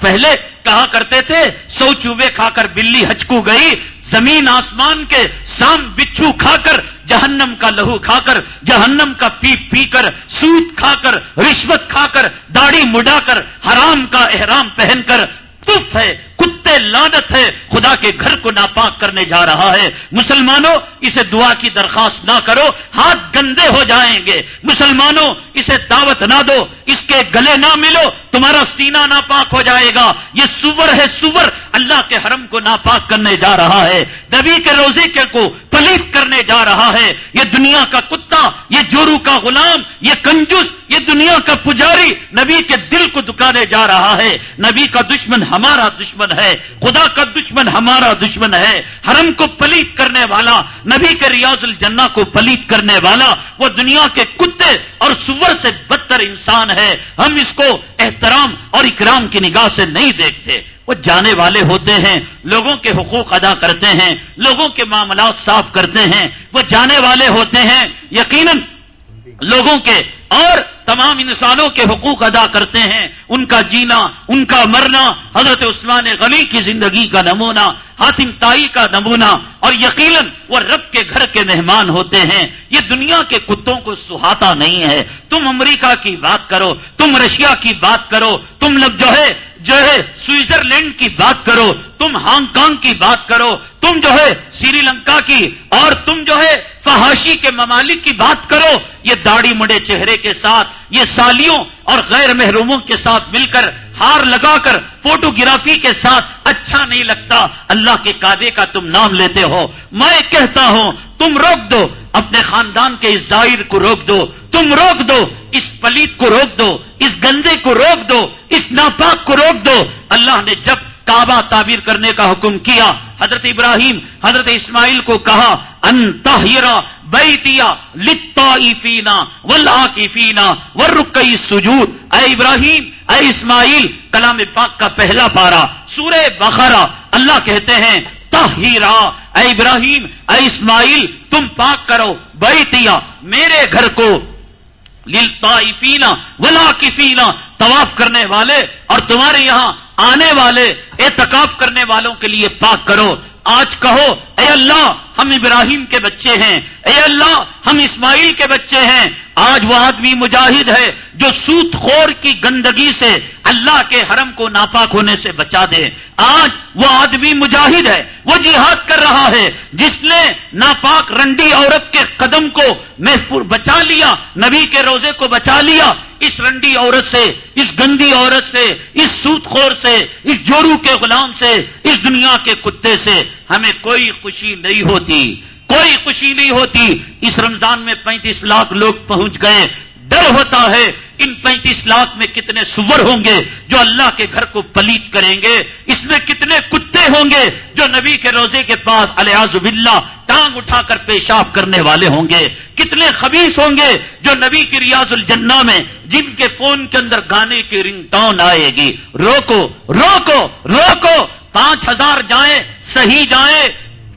پہلے کہا کرتے تھے؟ سو چوبے کھا کر بلی ہچکو گئی۔ زمین آسمان کے سام بچھو کھا کر جہنم کا لہو کھا کر، جہنم کا پی پی کر، سوت کھا کر، رشوت کھا کر، داڑھی مڈا کر، حرام کا احرام پہن کر تف ہے، کتے لانت ہے، خدا کے گھر کو ناپاک کرنے جا رہا ہے۔ مسلمانوں، اسے دعا کی درخواست نہ کرو، ہاتھ گندے ہو جائیں گے۔ مسلمانوں، اسے دعوت نہ دو، اس کے گلے نہ ملو، تمہارا سینہ ناپاک ہو جائے گا۔ یہ سور ہے سور، اللہ کے حرم کو ناپاک کرنے جا رہا ہے۔ نبی کے روزے کے کو پلیت کرنے جا رہا ہے۔ یہ دنیا کا کتا، یہ جورو کا غلام، یہ کنجوس، یہ دنیا کا پجاری نبی کے دل کو دکانے جا رہا ہے۔ نبی کا دشمن ہمارا دشمن ہے۔ خدا کا دشمن ہمارا دشمن ہے۔ حرم کو پلیت کرنے والا، نبی کے ریاض الجنہ کو پلیت کرنے والا، وہ دنیا کے کتے اور سور سے بدتر انسان ہے۔ ہم اس کو احترام اور اکرام کی نگاہ سے نہیں دیکھتے۔ وہ جانے والے ہوتے ہیں، لوگوں کے حقوق ادا کرتے ہیں، لوگوں کے معاملات صاف کرتے ہیں، وہ جانے والے ہوتے ہیں، یقیناً لوگوں کے اور تمام انسانوں کے حقوق ادا کرتے ہیں، ان کا جینا، ان کا مرنا، حضرت عثمان غنی کی زندگی کا نمونہ، حاتم تائی کا نمونہ، اور یقیناً وہ رب کے گھر کے مہمان ہوتے ہیں۔ یہ دنیا کے کتوں کو سہاتا نہیں ہے۔ تم امریکہ کی بات کرو، تم رشیا کی بات کرو، تم لوگ جو ہے جو ہے، سوئٹزرلینڈ کی بات کرو، تم ہانگ کانگ کی بات کرو، تم جو ہے، سری لنکا کی، اور تم جو ہے فہاشی کے ممالک کی بات کرو۔ یہ داڑھی مڑے چہرے کے ساتھ یہ سالیوں اور غیر محروموں کے ساتھ مل کر ہار لگا کر فوٹوگرافی کے ساتھ اچھا نہیں لگتا۔ اللہ کے کعبے کا تم نام لیتے ہو۔ میں کہتا ہوں، تم روک دو۔ اپنے خاندان کے اس ظاہر کو روک دو۔ تم روک دو۔ اس پلیت کو روک دو۔ اس گندے کو روک دو۔ اس ناپاک کو روک دو۔ اللہ نے جب کعبہ تعبیر کرنے کا حکم کیا، حضرت ابراہیم، حضرت اسماعیل کو کہا انتہرا بیتیا لتا فینا ولا سجود اے ابراہیم، اے اسماعیل، کلام پاک کا پہلا پارا، سورہ بخارا اللہ کہتے ہیں تہیرا اے ابراہیم، اے اسماعیل، تم پاک کرو بیتیا، میرے گھر کو۔ للطائفینا ولا کفینا طواف کرنے والے اور تمہارے یہاں آنے والے، اعتکاف کرنے والوں کے لیے پاک کرو۔ آج کہو، اے اللہ، ہم ابراہیم کے بچے ہیں۔ اے اللہ، ہم اسماعیل کے بچے ہیں۔ آج وہ آدمی مجاہد ہے جو سوت خور کی گندگی سے اللہ کے حرم کو ناپاک ہونے سے بچا دے۔ آج وہ آدمی مجاہد ہے، وہ جہاد کر رہا ہے، جس نے ناپاک رنڈی عورت کے قدم کو محفوظ بچا لیا، نبی کے روزے کو بچا لیا۔ اس رنڈی عورت سے، اس گندی عورت سے، اس سوت خور سے، اس جورو کے غلام سے، اس دنیا کے کتے سے ہمیں کوئی خوشی نہیں ہوتی۔ کوئی خوشی نہیں ہوتی۔ اس رمضان میں پینتیس لاکھ لوگ پہنچ گئے۔ ڈر ہوتا ہے ان پینتیس لاکھ میں کتنے سور ہوں گے جو اللہ کے گھر کو پلیت کریں گے؟ اس میں کتنے کتے ہوں گے جو نبی کے روزے کے پاس الیاز باللہ ٹانگ اٹھا کر پیشاب کرنے والے ہوں گے؟ کتنے خبیص ہوں گے جو نبی کی ریاض الجنہ میں جن کے فون کے اندر گانے کی رنگ ٹون آئے گی؟ روکو روکو روکو، پانچ ہزار جائیں، صحیح جائیں،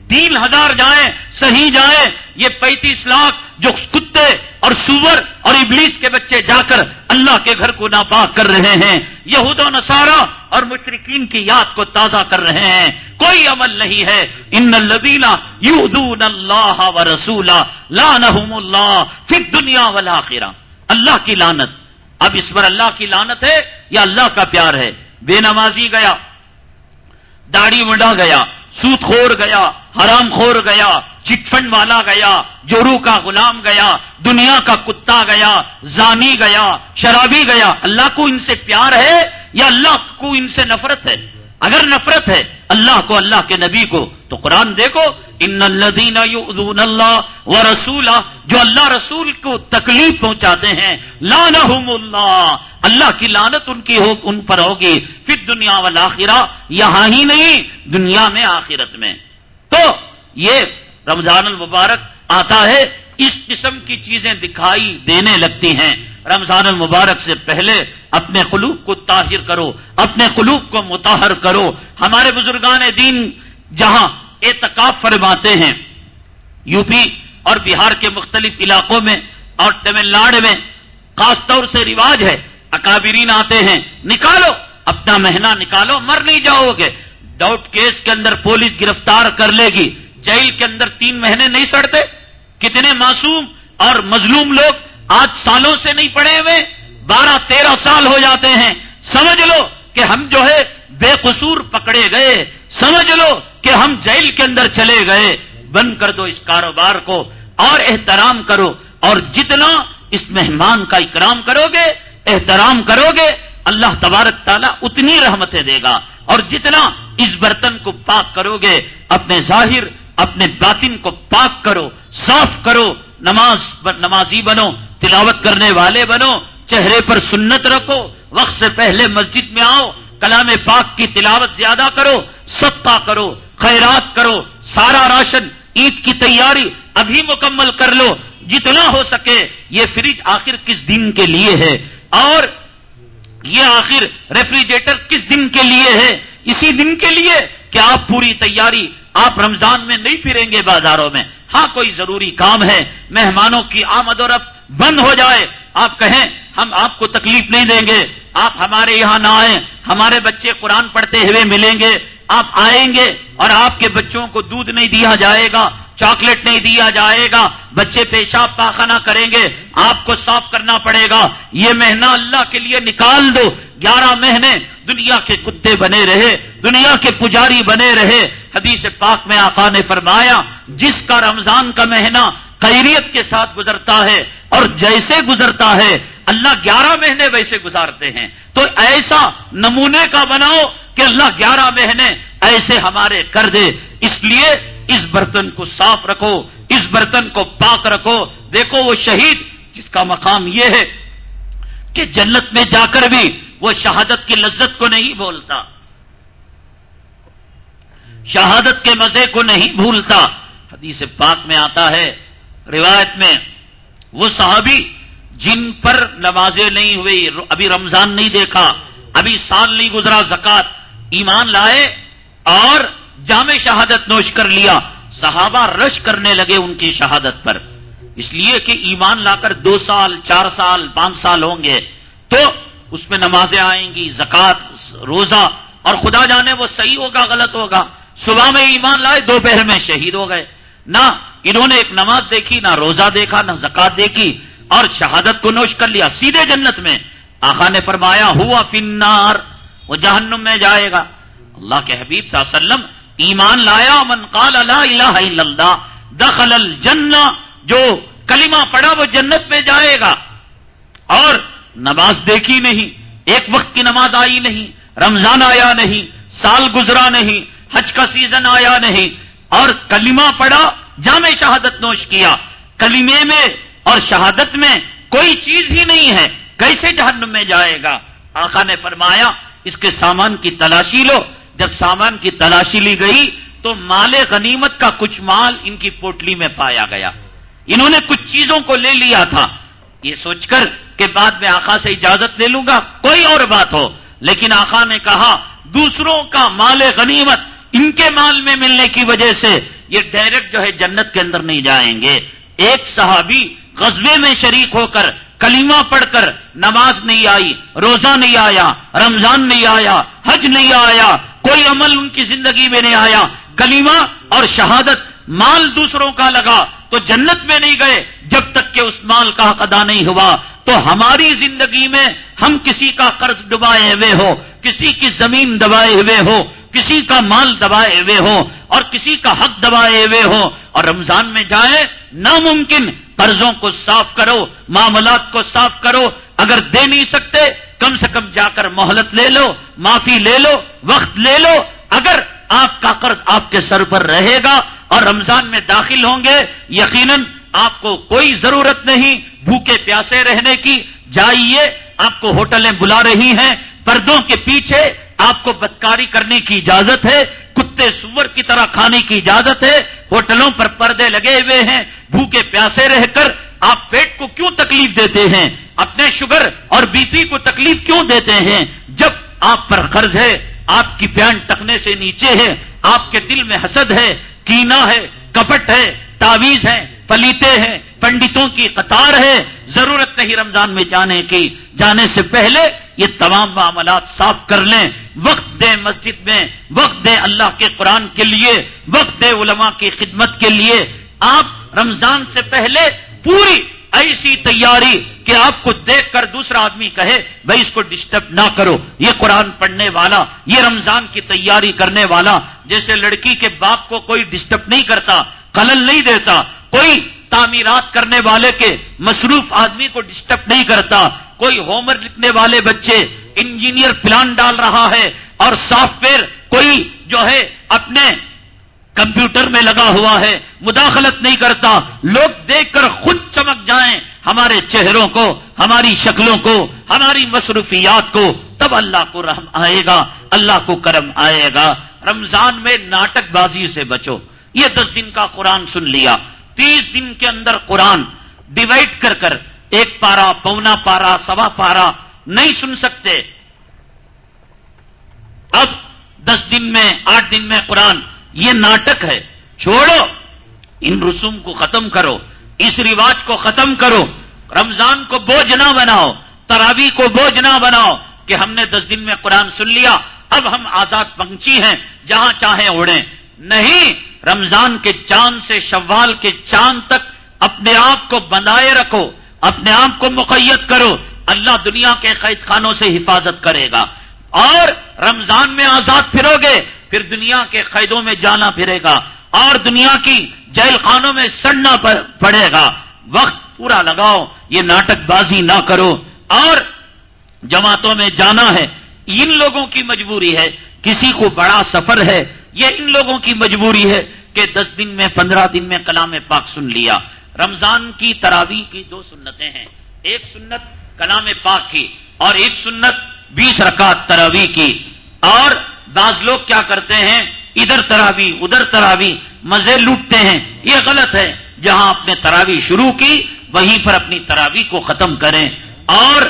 تین ہزار جائیں صحیح جائیں، یہ پینتیس لاکھ جو کتے اور سور اور ابلیس کے بچے جا کر اللہ کے گھر کو ناپاک کر رہے ہیں، یہود و نصارہ اور مشرقین کی یاد کو تازہ کر رہے ہیں۔ کوئی عمل نہیں ہے۔ ان الدینہ یودون اللہ و رسولہ لانحم اللہ پھر دنیا والا اللہ کی لانت اب اس پر اللہ کی لانت ہے یا اللہ کا پیار ہے؟ بے نمازی گیا، داڑھی مڈا گیا سوت خور گیا، حرام خور گیا چٹ فنڈ والا گیا، جورو کا غلام گیا، دنیا کا کتا گیا، زانی گیا، شرابی گیا۔ اللہ کو ان سے پیار ہے یا اللہ کو ان سے نفرت ہے؟ اگر نفرت ہے، اللہ کو، اللہ کے نبی کو۔ تو قرآن دیکھو، ان الدین اللہ و رسول جو اللہ رسول کو تکلیف پہنچاتے ہیں لانحم اللہ۔ اللہ کی لانت ان کی ہو، ان پر ہوگی۔ پھر دنیا والا یہاں ہی نہیں، دنیا میں آخرت میں۔ تو یہ رمضان المبارک آتا ہے، اس قسم کی چیزیں دکھائی دینے لگتی ہیں۔ رمضان المبارک سے پہلے اپنے قلوب کو طاہر کرو، اپنے قلوب کو متحر کرو۔ ہمارے بزرگان دین جہاں اعتکاف فرماتے ہیں، یو پی اور بہار کے مختلف علاقوں میں اور تمل ناڈ میں خاص طور سے رواج ہے، اکابرین آتے ہیں، نکالو، اپنا مہینہ نکالو، مر نہیں جاؤ گے۔ ڈاؤٹ کیس کے اندر پولیس گرفتار کر لے گی۔ جیل کے اندر تین مہینے نہیں سڑتے؟ کتنے معصوم اور مظلوم لوگ آج سالوں سے نہیں پڑے ہوئے؟ بارہ تیرہ سال ہو جاتے ہیں۔ سمجھ لو کہ ہم جو ہے بے قصور پکڑے گئے۔ سمجھ لو کہ ہم جیل کے اندر چلے گئے۔ بند کر دو اس کاروبار کو اور احترام کرو۔ اور جتنا اس مہمان کا اکرام کرو گے احترام کرو گے اللہ تبارک تعالیٰ اتنی رحمتیں دے گا۔ اور جتنا اس برتن کو پاک کرو گے اپنے ظاہر اپنے باطن کو پاک کرو، صاف کرو، نماز نمازی بنو، تلاوت کرنے والے بنو، چہرے پر سنت رکھو، وقت سے پہلے مسجد میں آؤ، کلام پاک کی تلاوت زیادہ کرو، صدقہ کرو، خیرات کرو، سارا راشن، عید کی تیاری ابھی مکمل کر لو، جتنا ہو سکے، یہ فریج آخر کس دن کے لیے ہے؟ اور یہ آخر ریفریجریٹر کس دن کے لیے ہے؟ اسی دن کے لیے کہ آپ پوری تیاری آپ رمضان میں نہیں پھریں گے بازاروں میں؟ ہاں کوئی ضروری کام ہے، مہمانوں کی آمد و رفت بند ہو جائے۔ آپ کہیں، ہم آپ کو تکلیف نہیں دیں گے۔ آپ ہمارے یہاں نہ آئیں، ہمارے بچے قرآن پڑھتے ہوئے ملیں گے۔ آپ آئیں گے اور آپ کے بچوں کو دودھ نہیں دیا جائے گا، چاکلیٹ نہیں دیا جائے گا۔ بچے پیشاب پاخانہ کریں گے، آپ کو صاف کرنا پڑے گا۔ یہ مہینہ اللہ کے لیے نکال دو۔ گیارہ مہینے دنیا کے کتے بنے رہے، دنیا کے پجاری بنے رہے۔ حدیث پاک میں آقا نے فرمایا، جس کا رمضان کا مہینہ خیریت کے ساتھ گزرتا ہے اور جیسے گزرتا ہے، اللہ گیارہ مہینے ویسے گزارتے ہیں۔ تو ایسا نمونے کا بناؤ کہ اللہ گیارہ مہینے ایسے ہمارے کر دے۔ اس لیے اس برتن کو صاف رکھو، اس برتن کو پاک رکھو۔ دیکھو وہ شہید، جس کا مقام یہ ہے کہ جنت میں جا کر بھی وہ شہادت کی لذت کو نہیں بولتا شہادت کے مزے کو نہیں بھولتا۔ حدیث پاک میں آتا ہے، روایت میں وہ صحابی جن پر نمازیں نہیں ہوئی، ابھی رمضان نہیں دیکھا، ابھی سال نہیں گزرا زکات ایمان لائے اور جامع شہادت نوش کر لیا۔ صحابہ رش کرنے لگے ان کی شہادت پر۔ اس لیے کہ ایمان لا کر دو سال، چار سال، پانچ سال ہوں گے۔ تو اس میں نمازیں آئیں گی زکات روزہ، اور خدا جانے وہ صحیح ہوگا، غلط ہوگا۔ صبح میں ایمان لائے، دوپہر میں شہید ہو گئے۔ نہ انہوں نے ایک نماز دیکھی، نہ روزہ دیکھا، نہ زکات دیکھی، اور شہادت کو نوش کر لیا۔ سیدھے جنت میں آخا نے فرمایا، ہوا فنار وہ جہنم میں جائے گا۔ اللہ کے حبیب صلی اللہ علیہ وسلم ایمان لایا، من قال لا الہ الا اللہ، دخل الجنہ، جو کلمہ پڑا وہ جنت میں جائے گا۔ اور نماز دیکھی نہیں، ایک وقت کی نماز آئی نہیں، رمضان آیا نہیں، سال گزرا نہیں، حج کا سیزن آیا نہیں، اور کلمہ پڑا جامع شہادت نوش کیا۔ کلمے میں اور شہادت میں کوئی چیز ہی نہیں ہے، کیسے جہنم میں جائے گا؟ آقا نے فرمایا، اس کے سامان کی تلاشی لو۔ جب سامان کی تلاشی لی گئی، تو مال غنیمت کا کچھ مال ان کی پوٹلی میں پایا گیا۔ انہوں نے کچھ چیزوں کو لے لیا تھا۔ یہ سوچ کر کہ بعد میں آخا سے اجازت لے لوں گا، کوئی اور بات ہو۔ لیکن آخا نے کہا، دوسروں کا مال غنیمت ان کے مال میں ملنے کی وجہ سے یہ ڈائریکٹ جو ہے جنت کے اندر نہیں جائیں گے۔ ایک صحابی غزبے میں شریک ہو کر کلیمہ پڑھ کر نماز نہیں آئی، روزہ نہیں آیا، رمضان نہیں آیا، حج نہیں آیا، کوئی عمل ان کی زندگی میں نہیں آیا۔ کلیمہ اور شہادت مال دوسروں کا لگا۔ تو جنت میں نہیں گئے، جب تک کہ اس مال کا حق ادا نہیں ہوا۔ تو ہماری زندگی میں ہم کسی کا قرض ڈبائے ہوئے ہو، کسی کی زمین دبائے ہوئے ہو، کسی کا مال دبائے ہوئے ہو اور کسی کا حق دبائے ہوئے ہو۔ اور رمضان میں جائیں ناممکن قرضوں کو صاف کرو، معاملات کو صاف کرو۔ اگر دے نہیں سکتے، کم سے کم جا کر مہلت لے لو، معافی لے لو، وقت لے لو۔ اگر آپ کا قرض آپ کے سر پر رہے گا اور رمضان میں داخل ہوں گے، یقیناً آپ کو کوئی ضرورت نہیں بھوکے پیاسے رہنے کی۔ جائیے، آپ کو ہوٹلیں بلا رہی ہیں، پردوں کے پیچھے آپ کو بدکاری کرنے کی اجازت ہے، کتے سور کی طرح کھانے کی اجازت ہے۔ ہوٹلوں پر پردے لگے ہوئے ہیں، بھوکے پیاسے رہ کر آپ پیٹ کو کیوں تکلیف دیتے ہیں؟ اپنے شوگر اور بی پی کو تکلیف کیوں دیتے ہیں؟ جب آپ پر قرض ہے، آپ کی پیان ٹکنے سے نیچے ہے، آپ کے دل میں حسد ہے کینا ہے، کپٹ ہے تعویز ہے پلیتے ہیں، پنڈتوں کی قطار ہے۔ ضرورت نہیں رمضان میں جانے کی۔ جانے سے پہلے یہ تمام معاملات صاف کر لیں۔ وقت دیں مسجد میں، وقت دیں اللہ کے قرآن کے لیے، وقت دیں علماء کی خدمت کے لیے۔ آپ رمضان سے پہلے پوری ایسی تیاری کہ آپ کو دیکھ کر دوسرا آدمی کہے، بھائی اس کو ڈسٹرب نہ کرو، یہ قرآن پڑھنے والا، یہ رمضان کی تیاری کرنے والا، جیسے لڑکی کے باپ کو کوئی ڈسٹرب نہیں کرتا قلل نہیں دیتا، کوئی تعمیرات کرنے والے کے مصروف آدمی کو ڈسٹرب نہیں کرتا، کوئی ہومر لکھنے والے بچے انجینئر پلان ڈال رہا ہے اور سافٹ ویئر کوئی جو ہے اپنے کمپیوٹر میں لگا ہوا ہے، مداخلت نہیں کرتا، لوگ دیکھ کر خود چمک جائیں ہمارے چہروں کو، ہماری شکلوں کو، ہماری مصروفیات کو، تب اللہ کو رحم آئے گا، اللہ کو کرم آئے گا۔ رمضان میں ناٹک بازی سے بچو۔ یہ دس دن کا قرآن سن لیا۔ تیس دن کے اندر قرآن ڈیوائڈ کر کر ایک پارا، پونا پارا، سوا پارا نہیں سن سکتے۔ اب دس دن میں، آٹھ دن میں قرآن یہ ناٹک ہے، چھوڑو۔ ان رسوم کو ختم کرو، اس رواج کو ختم کرو۔ رمضان کو بوجھ نہ بناؤ تراوی کو بوجھ نہ بناؤ کہ ہم نے دس دن میں قرآن سن لیا، اب ہم آزاد پنچی ہیں، جہاں چاہیں اڑیں نہیں، رمضان کے چاند سے شوال کے چاند تک اپنے آپ کو بنائے رکھو، اپنے آپ کو مقیت کرو۔ اللہ دنیا کے قید خانوں سے حفاظت کرے گا۔ اور رمضان میں آزاد پھرو گے پھر دنیا کے قیدوں میں جانا پھرے گا اور دنیا کی جیل خانوں میں سڑنا پڑے گا۔ وقت پورا لگاؤ، یہ ناٹک بازی نہ کرو۔ اور جماعتوں میں جانا ہے۔ ان لوگوں کی مجبوری ہے۔ کسی کو بڑا سفر ہے۔ یہ ان لوگوں کی مجبوری ہے کہ دس دن میں، پندرہ دن میں کلام پاک سن لیا۔ رمضان کی تراوی کی دو سنتیں ہیں۔ ایک سنت کلام پاک کی اور ایک سنت بیس رکعت تراوی کی۔ اور بعض لوگ کیا کرتے ہیں، ادھر تراوی ادھر تراوی، مزے لوٹتے ہیں۔ یہ غلط ہے۔ جہاں اپنے تراوی شروع کی، وہیں پر اپنی تراوی کو ختم کریں اور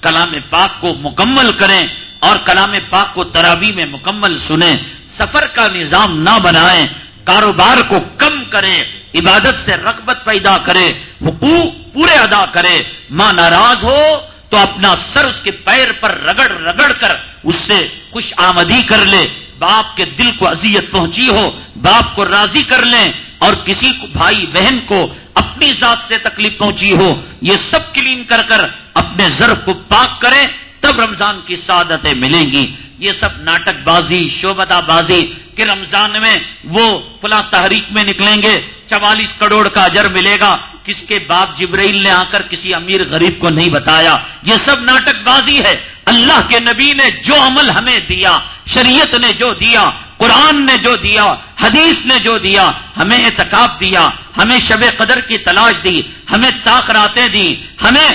کلام پاک کو مکمل کریں اور کلام پاک کو تراوی میں مکمل سنیں۔ سفر کا نظام نہ بنائیں، کاروبار کو کم کریں، عبادت سے رغبت پیدا کرے حقوق پورے ادا کرے ماں ناراض ہو تو اپنا سر اس کے پیر پر رگڑ رگڑ کر اس سے خوش آمدی کر لے۔ باپ کے دل کو اذیت پہنچی ہو، باپ کو راضی کر لیں اور کسی کو بھائی بہن کو اپنی ذات سے تکلیف پہنچی ہو، یہ سب کلین کر کر اپنے ضرف کو پاک کریں، تب رمضان کی سعادتیں ملیں گی۔ یہ سب ناٹک بازی شوبتا بازی کہ رمضان میں وہ فلاں تحریک میں نکلیں گے، چوالیس کروڑ کا اجر ملے گا، کس کے باپ جبرائیل نے آ کر کسی امیر غریب کو نہیں بتایا؟ یہ سب ناٹک بازی ہے۔ اللہ کے نبی نے جو عمل ہمیں دیا، شریعت نے جو دیا، قرآن نے جو دیا، حدیث نے جو دیا، ہمیں اعتکاب دیا، ہمیں شب قدر کی تلاش دی، ہمیں تاخراتیں دی، ہمیں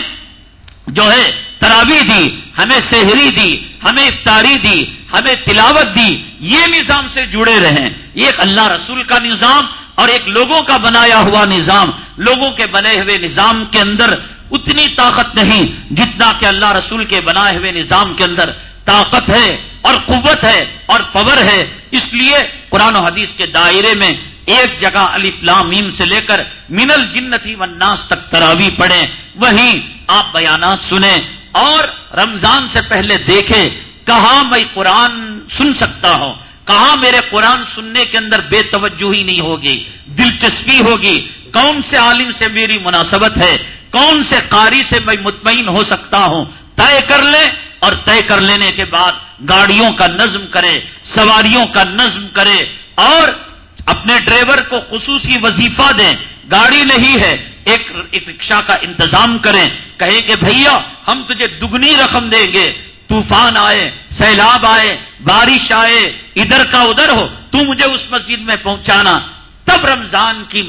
جو ہے تراوی دی، ہمیں سہری دی، ہمیں افطاری دی، ہمیں تلاوت دی، یہ نظام سے جڑے رہیں۔ ایک اللہ رسول کا نظام اور ایک لوگوں کا بنایا ہوا نظام۔ لوگوں کے بنے ہوئے نظام کے اندر اتنی طاقت نہیں جتنا کہ اللہ رسول کے بنائے ہوئے نظام کے اندر۔ طاقت ہے اور قوت ہے اور پور ہے۔ اس لیے قرآن و حدیث کے دائرے میں ایک جگہ علی میم سے لے کر منل جنتی والناس تک تراوی پڑھیں۔ وہیں آپ بیانات سنیں۔ اور رمضان سے پہلے دیکھیں کہاں میں قرآن سن سکتا ہوں، کہاں میرے قرآن سننے کے اندر بے توجہی نہیں ہوگی، دلچسپی ہوگی، کون سے عالم سے میری مناسبت ہے، کون سے قاری سے میں مطمئن ہو سکتا ہوں؟ طے کر لیں اور طے کر لینے کے بعد گاڑیوں کا نظم کرے، سواریوں کا نظم کرے اور اپنے ڈرائیور کو خصوصی وظیفہ دیں، گاڑی نہیں ہے ایک رکشا کا انتظام کریں، کہیں کہ بھیا ہم تجھے دگنی رقم دیں گے۔ طوفان آئے، سیلاب آئے، بارش آئے، ادھر کا ادھر ہو، تو مجھے اس مسجد میں پہنچانا۔ تب رمضان کی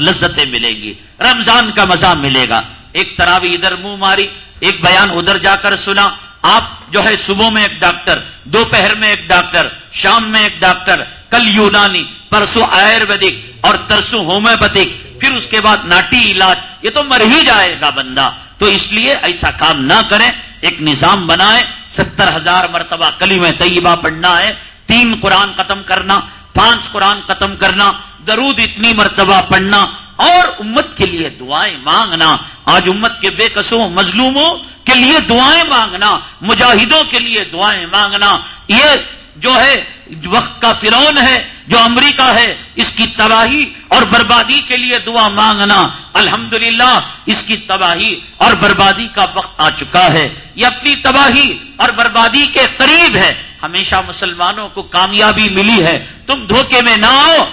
لذتیں ملیں گی، رمضان کا مزہ ملے گا۔ ایک تراوی ادھر منہ ماری، ایک بیان ادھر جا کر سنا۔ آپ جو ہے صبح میں ایک ڈاکٹر، دوپہر میں ایک ڈاکٹر، شام میں ایک ڈاکٹر، کل یونانی پرسوں آیورویدک اور ترسو ہومیوپیتھک، پھر اس کے بعد ناٹی علاج، یہ تو مر ہی جائے گا بندہ۔ تو اس لیے ایسا کام نہ کریں، ایک نظام بنائے ستر ہزار مرتبہ کلی میں طیبہ پڑھنا ہے، تین قرآن ختم کرنا، پانچ قرآن ختم کرنا، درود اتنی مرتبہ پڑھنا، اور امت کے لیے دعائیں مانگنا۔ آج امت کے بے قصوں مظلوموں کے لیے دعائیں مانگنا، مجاہدوں کے لیے دعائیں مانگنا۔ یہ جو ہے، وقت کا فرون ہے، جو امریکہ ہے، اس کی تباہی اور بربادی کے لیے دعا مانگنا۔ الحمدللہ، اس کی تباہی اور بربادی کا وقت آ چکا ہے۔ یہ اپنی تباہی اور بربادی کے قریب ہے۔ ہمیشہ مسلمانوں کو کامیابی ملی ہے۔ تم دھوکے میں نہ آؤ۔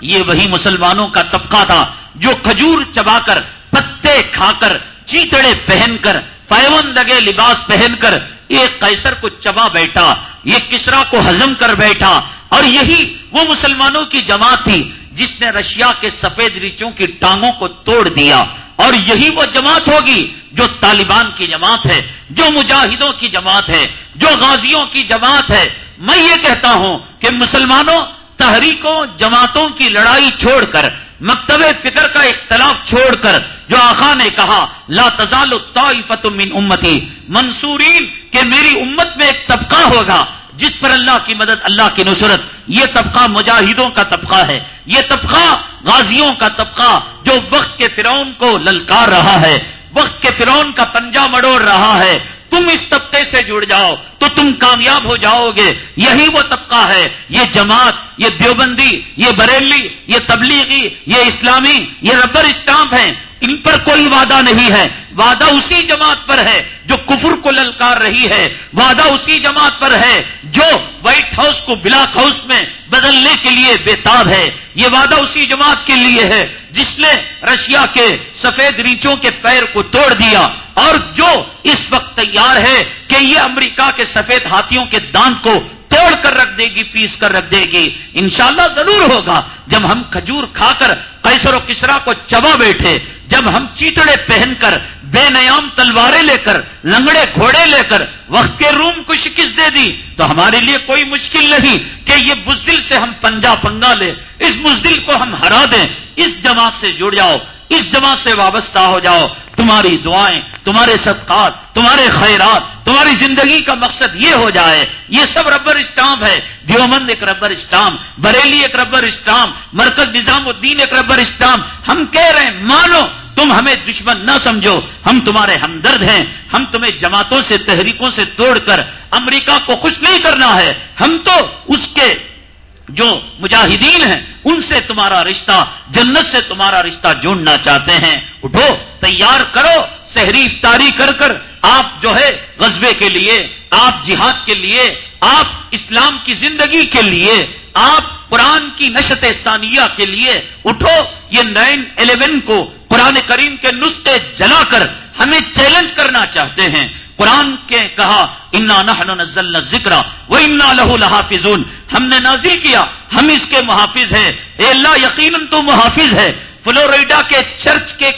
یہ وہی مسلمانوں کا طبقہ تھا جو کھجور چبا کر، پتے کھا کر، چیتڑے پہن کر پیون دگے لباس پہن کر ایک قیصر کو چبا بیٹھا، یہ کسرا کو ہزم کر بیٹھا، اور یہی وہ مسلمانوں کی جماعت تھی جس نے رشیا کے سفید ریچوں کی ٹانگوں کو توڑ دیا۔ اور یہی وہ جماعت ہوگی جو طالبان کی جماعت ہے، جو مجاہدوں کی جماعت ہے، جو غازیوں کی جماعت ہے۔ میں یہ کہتا ہوں کہ مسلمانوں تحریکوں، جماعتوں کی لڑائی چھوڑ کر مکتب فکر کا اختلاف چھوڑ کر جو آخا نے کہا، لا تزال الطائفت من امتی، منصورین کہ میری امت میں ایک طبقہ ہوگا، جس پر اللہ کی مدد، اللہ کی نصرت، یہ طبقہ مجاہدوں کا طبقہ ہے، یہ طبقہ غازیوں کا طبقہ جو وقت کے فرعون کو للکار رہا ہے، وقت کے فرعون کا پنجا مڑوڑ رہا ہے تم اس طبقے سے جڑ جاؤ تو تم کامیاب ہو جاؤ گے۔ یہی وہ طبقہ ہے۔ یہ جماعت، یہ دیوبندی، یہ بریلی، یہ تبلیغی، یہ اسلامی، یہ ربر اسٹامپ ہیں۔ ان پر کوئی وعدہ نہیں ہے۔ وعدہ اسی جماعت پر ہے جو کفر کو للکار رہی ہے۔ وعدہ اسی جماعت پر ہے جو وائٹ ہاؤس کو بلاک ہاؤس میں بدلنے کے لیے بےتاب ہے۔ یہ وعدہ اسی جماعت کے لیے ہے۔ جس نے رشیا کے سفید ریچوں کے پیر کو توڑ دیا اور جو اس وقت تیار ہے کہ یہ امریکہ کے سفید ہاتھیوں کے دانت کو توڑ کر رکھ دے گی، پیس کر رکھ دے گی۔ انشاءاللہ ضرور ہوگا۔ جب ہم کھجور کھا کر قیصر و کسرا کو چبا بیٹھے جب ہم چیتڑے پہن کر بے نیام تلواریں لے کر، لنگڑے گھوڑے لے کر وقت کے روم کو شکست دے دی، تو ہمارے لیے کوئی مشکل نہیں کہ یہ بزدل سے ہم پنجا پنگا لیں، اس بزدل کو ہم ہرا دیں، اس جماعت سے جڑ جاؤ، اس جماعت سے وابستہ ہو جاؤ۔ تمہاری دعائیں، تمہارے صدقات، تمہارے خیرات، تمہاری زندگی کا مقصد یہ ہو جائے، یہ سب ربر اسٹامپ ہے۔ دیومند ایک ربر اسٹامپ بریلی ایک ربر اسٹامپ مرکز نظام الدین ایک ربر اسٹامپ ہم کہہ رہے ہیں، مانو، تم ہمیں دشمن نہ سمجھو۔ ہم تمہارے ہمدرد ہیں، ہم تمہیں جماعتوں سے، تحریکوں سے توڑ کر امریکہ کو خوش نہیں کرنا ہے۔ ہم تو اس کے جو مجاہدین ہیں، ان سے تمہارا رشتہ، جنت سے تمہارا رشتہ جوڑنا چاہتے ہیں۔ اٹھو، تیار کرو شہری تاری کر کر آپ جو ہے غزبے کے لیے، آپ جہاد کے لیے، آپ اسلام کی زندگی کے لیے، آپ قرآن کی نشت ثانیہ کے لیے۔ اٹھو، یہ نائن الیون کو قرآن کریم کے نسخے جلا کر ہمیں چیلنج کرنا چاہتے ہیں۔ قرآن کے کہا، انا نزلنا ذکر وہ انا لہو لحافظون. ہم نے نازل کیا، ہم اس کے محافظ ہیں۔ اے اللہ، یقیناً تو محافظ ہے۔ فلوریڈا کے چرچ کے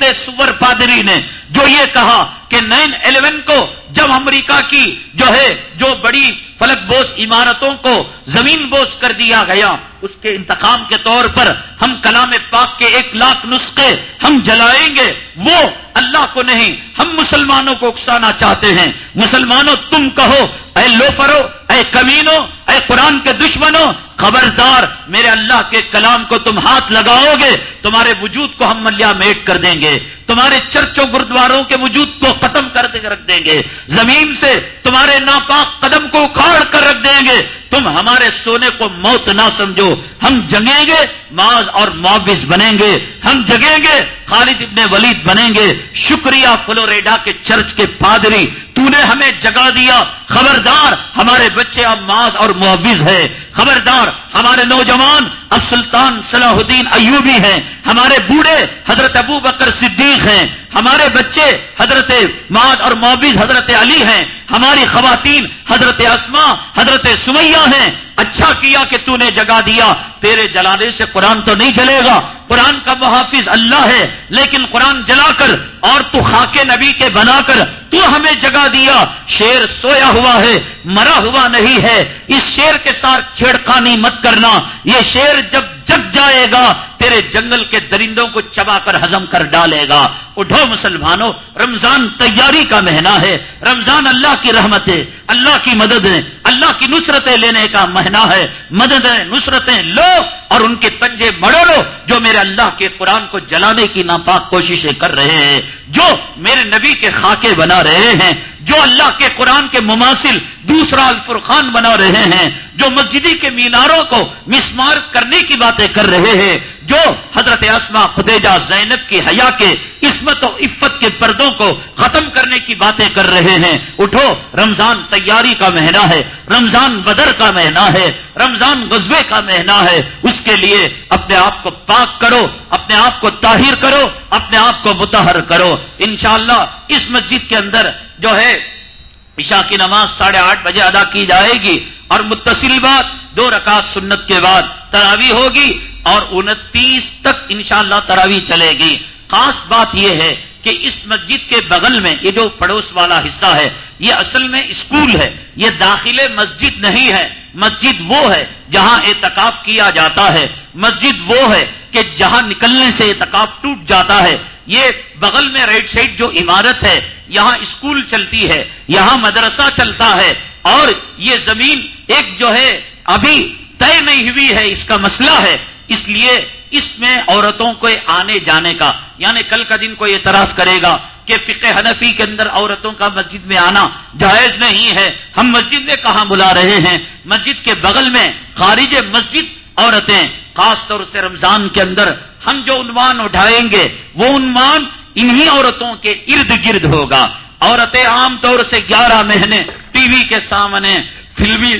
کتے سور پادری نے جو یہ کہا کہ نائن الیون کو جب امریکہ کی جو ہے جو بڑی فلک بوس عمارتوں کو زمین بوس کر دیا گیا، اس کے انتقام کے طور پر ہم کلام پاک کے ایک لاکھ نسخے ہم جلائیں گے، وہ اللہ کو نہیں، ہم مسلمانوں کو اکسانا چاہتے ہیں۔ مسلمانوں، تم کہو، اے لوفرو، اے کمینو، اے قرآن کے دشمنوں خبردار، میرے اللہ کے کلام کو تم ہاتھ لگاؤ گے، تمہارے وجود کو ہم ملیا میٹ کر دیں گے۔ تمہارے چرچوں، گردواروں کے وجود کو ختم کر کے رکھ دیں گے۔ زمین سے تمہارے ناپاک قدم کو اکھاڑ کر رکھ دیں گے۔ تم ہمارے سونے کو موت نہ سمجھو۔ ہم جگیں گے، معاذ اور معاوض بنیں گے۔ ہم جگیں گے، خالد ابن ولید بنیں گے۔ شکریہ فلوریڈا کے چرچ کے پادری تو نے ہمیں جگا دیا۔ خبردار، ہمارے بچے اب معاذ اور معاوض ہے خبردار، ہمارے نوجوان اب سلطان صلاح الدین ایوبی ہیں۔ ہمارے بوڑھے حضرت ابو بکر صدیق ہیں۔ ہمارے بچے حضرت ماد اور موبیز حضرت علی ہیں، ہماری خواتین حضرت اسما حضرت سمیہ ہیں۔ اچھا کیا کہ تو نے جگا دیا، تیرے جلانے سے قرآن تو نہیں جلے گا۔ قرآن کا محافظ اللہ ہے، لیکن قرآن جلا کر، اور تو خاک نبی کے بنا کر، تو ہمیں جگا دیا۔ شیر سویا ہوا ہے، مرا ہوا نہیں ہے۔ اس شیر کے ساتھ چھیڑخانی مت کرنا۔ یہ شیر جب جگ جائے گا، تیرے جنگل کے درندوں کو چبا کر ہزم کر ڈالے گا۔ اٹھو مسلمانوں، رمضان تیاری کا مہینہ ہے۔ رمضان اللہ کی رحمت ہے اللہ کی مدد ہے اللہ کی نصرتیں لینے کا مہینہ ہے۔ مدد نصرتیں لو اور ان کے پنجے مڑو لو جو میرے اللہ کے قرآن کو جلانے کی ناپاک کوششیں کر رہے ہیں، جو میرے نبی کے خاکے بنا رہے ہیں جو اللہ کے قرآن کے مماثل دوسرا الفرقان بنا رہے ہیں، جو مسجدی کے میناروں کو مسمار کرنے کی باتیں کر رہے ہیں، جو حضرت اسما خدیجہ زینب کی حیا کے عصمت و عفت کے پردوں کو ختم کرنے کی باتیں کر رہے ہیں۔ اٹھو، رمضان تیاری کا مہینہ ہے، رمضان بدر کا مہینہ ہے، رمضان غزبے کا مہینہ ہے۔ اس کے لیے اپنے آپ کو پاک کرو، اپنے آپ کو طاہر کرو، اپنے آپ کو متحر کرو۔ انشاءاللہ اس مسجد کے اندر جو ہے، عشاء کی نماز ساڑھے آٹھ بجے ادا کی جائے گی اور متصل بات دو رکعت سنت کے بعد تراوی ہوگی اور انتیس تک انشاءاللہ شاء تراوی چلے گی۔ خاص بات یہ ہے کہ اس مسجد کے بغل میں یہ جو پڑوس والا حصہ ہے، یہ اصل میں اسکول ہے، یہ داخل مسجد نہیں ہے۔ مسجد وہ ہے جہاں اعتکاف کیا جاتا ہے۔ مسجد وہ ہے کہ جہاں نکلنے سے اعتکاف ٹوٹ جاتا ہے۔ یہ بغل میں رائٹ سائڈ جو عمارت ہے، یہاں اسکول چلتی ہے، یہاں مدرسہ چلتا ہے۔ اور یہ زمین ایک جو ہے، ابھی طے نہیں ہوئی ہے، اس کا مسئلہ ہے۔ اس لیے اس میں عورتوں کو آنے جانے کا یعنی کل کا دن کوئی اعتراض کرے گا کہ فقہ حنفی کے اندر عورتوں کا مسجد میں آنا جائز نہیں ہے۔ ہم مسجد میں کہاں بلا رہے ہیں؟ مسجد کے بغل میں خارج مسجد عورتیں، خاص طور سے رمضان کے اندر ہم جو عنوان اٹھائیں گے، وہ عنوان انہی عورتوں کے ارد گرد ہوگا۔ عورتیں عام طور سے گیارہ مہینے ٹی وی کے سامنے، فلمی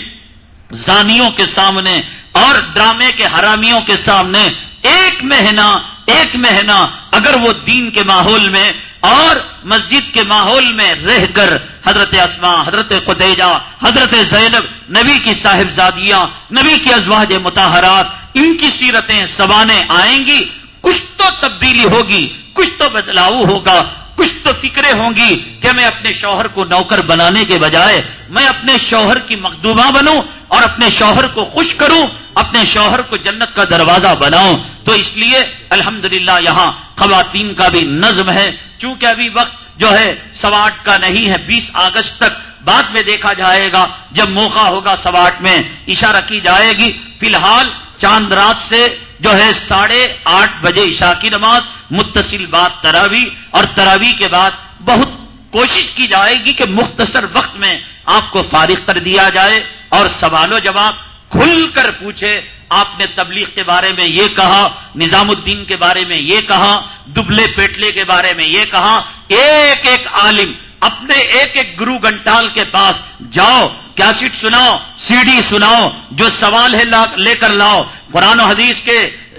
زانیوں کے سامنے اور ڈرامے کے حرامیوں کے سامنے ایک مہینہ ایک مہینہ اگر وہ دین کے ماحول میں اور مسجد کے ماحول میں رہ کر حضرت اسما حضرت قدیجہ، حضرت زینب، نبی کی صاحبزادیاں، نبی کی ازواج متحرات ان کی سیرتیں سوانے آئیں گی، کچھ تو تبدیلی ہوگی، کچھ تو بدلاؤ ہوگا کچھ تو فکریں ہوں گی کہ میں اپنے شوہر کو نوکر بنانے کے بجائے میں اپنے شوہر کی مخدومہ بنوں اور اپنے شوہر کو خوش کروں، اپنے شوہر کو جنت کا دروازہ بناؤں۔ تو اس لیے الحمدللہ یہاں خواتین کا بھی نظم ہے۔ چونکہ ابھی وقت جو ہے سواٹ کا نہیں ہے، بیس اگست تک بعد میں دیکھا جائے گا۔ جب موقع ہوگا سواٹ میں اشارہ کی جائے گی۔ فی الحال چاند رات سے جو ہے ساڑھے آٹھ بجے عشاء کی نماز متصل بات تراوی اور تراوی کے بعد بہت کوشش کی جائے گی کہ مختصر وقت میں آپ کو فارغ کر دیا جائے اور سوال و جواب کھل کر پوچھے۔ آپ نے تبلیغ کے بارے میں یہ کہا، نظام الدین کے بارے میں یہ کہا، دبلے پیٹلے کے بارے میں یہ کہا۔ ایک ایک عالم اپنے ایک ایک گرو گنٹال کے پاس جاؤ، کیسٹ سناؤ، سی ڈی سناؤ، جو سوال ہے لے کر لاؤ۔ قرآن و حدیث کے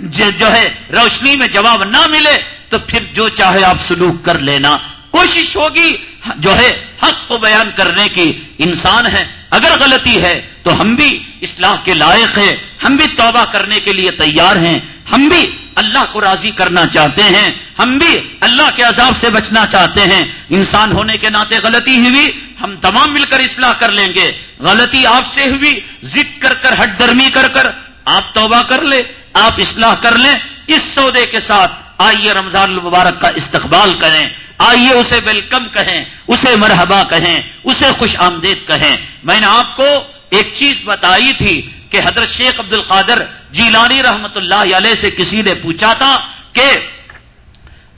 جو ہے روشنی میں جواب نہ ملے تو پھر جو چاہے آپ سلوک کر لینا۔ کوشش ہوگی جو ہے حق کو بیان کرنے کی۔ انسان ہے اگر غلطی ہے تو ہم بھی اصلاح کے لائق ہیں، ہم بھی توبہ کرنے کے لیے تیار ہیں۔ ہم بھی اللہ کو راضی کرنا چاہتے ہیں۔ ہم بھی اللہ کے عذاب سے بچنا چاہتے ہیں۔ انسان ہونے کے ناطے غلطی ہوئی، ہم تمام مل کر اصلاح کر لیں گے۔ غلطی آپ سے ہوئی، ضد کر کر ہٹ درمی کر کر، آپ توبہ کر لیں آپ اصلاح کر لیں، اس سودے کے ساتھ آئیے رمضان المبارک کا استقبال کریں، آئیے اسے ویلکم کہیں، اسے مرحبا کہیں، اسے خوش آمدید کہیں۔ میں نے آپ کو ایک چیز بتائی تھی کہ حضرت شیخ عبد القادر جیلانی رحمت اللہ علیہ سے کسی نے پوچھا تھا کہ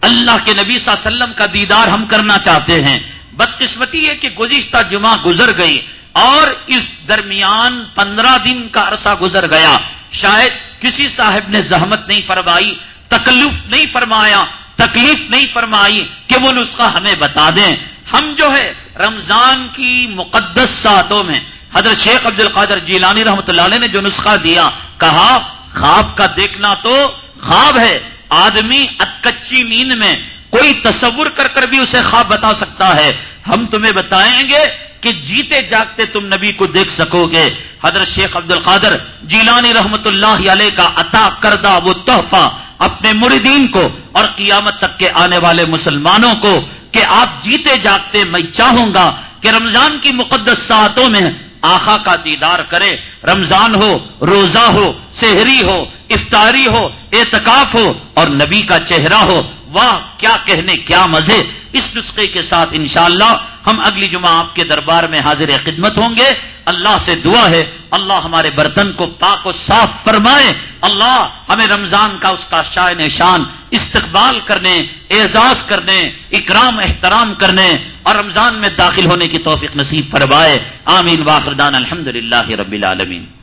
اللہ کے نبی صلی اللہ علیہ وسلم کا دیدار ہم کرنا چاہتے ہیں۔ بدقسمتی ہے کہ گزشتہ جمعہ گزر گئی اور اس درمیان پندرہ دن کا عرصہ گزر گیا۔ شاید کسی صاحب نے زحمت نہیں فرمائی، تکلف نہیں فرمایا، تکلیف نہیں فرمائی کہ وہ نسخہ ہمیں بتا دیں۔ ہم جو ہے، رمضان کی مقدس ساتوں میں، حضرت شیخ عبد القادر جیلانی رحمۃ اللہ علیہ نے جو نسخہ دیا، کہا، خواب کا دیکھنا تو خواب ہے۔ آدمی اتکچی نیند میں، کوئی تصور کر کر بھی اسے خواب بتا سکتا ہے۔ ہم تمہیں بتائیں گے کہ جیتے جاگتے تم نبی کو دیکھ سکو گے۔ حضرت شیخ عبد القادر جیلانی رحمت اللہ علیہ کا عطا کردہ وہ تحفہ اپنے مردین کو اور قیامت تک کے آنے والے مسلمانوں کو کہ آپ جیتے جاگتے میں چاہوں گا کہ رمضان کی مقدس ساعتوں میں آخا کا دیدار کرے۔ رمضان ہو، روزہ ہو، سحری ہو، افطاری ہو، اعتکاف ہو اور نبی کا چہرہ ہو۔ واہ، کیا کہنے، کیا مزے۔ اس نسخے کے ساتھ انشاءاللہ ہم اگلی جمعہ آپ کے دربار میں حاضر خدمت ہوں گے۔ اللہ سے دعا ہے۔ اللہ ہمارے برتن کو پاک و صاف فرمائے۔ اللہ ہمیں رمضان کا اس کا شائن شان استقبال کرنے، اعزاز کرنے، اکرام، احترام کرنے اور رمضان میں داخل ہونے کی توفیق نصیب فرمائے۔ آمین۔ واخردان الحمد للہ رب العالمین۔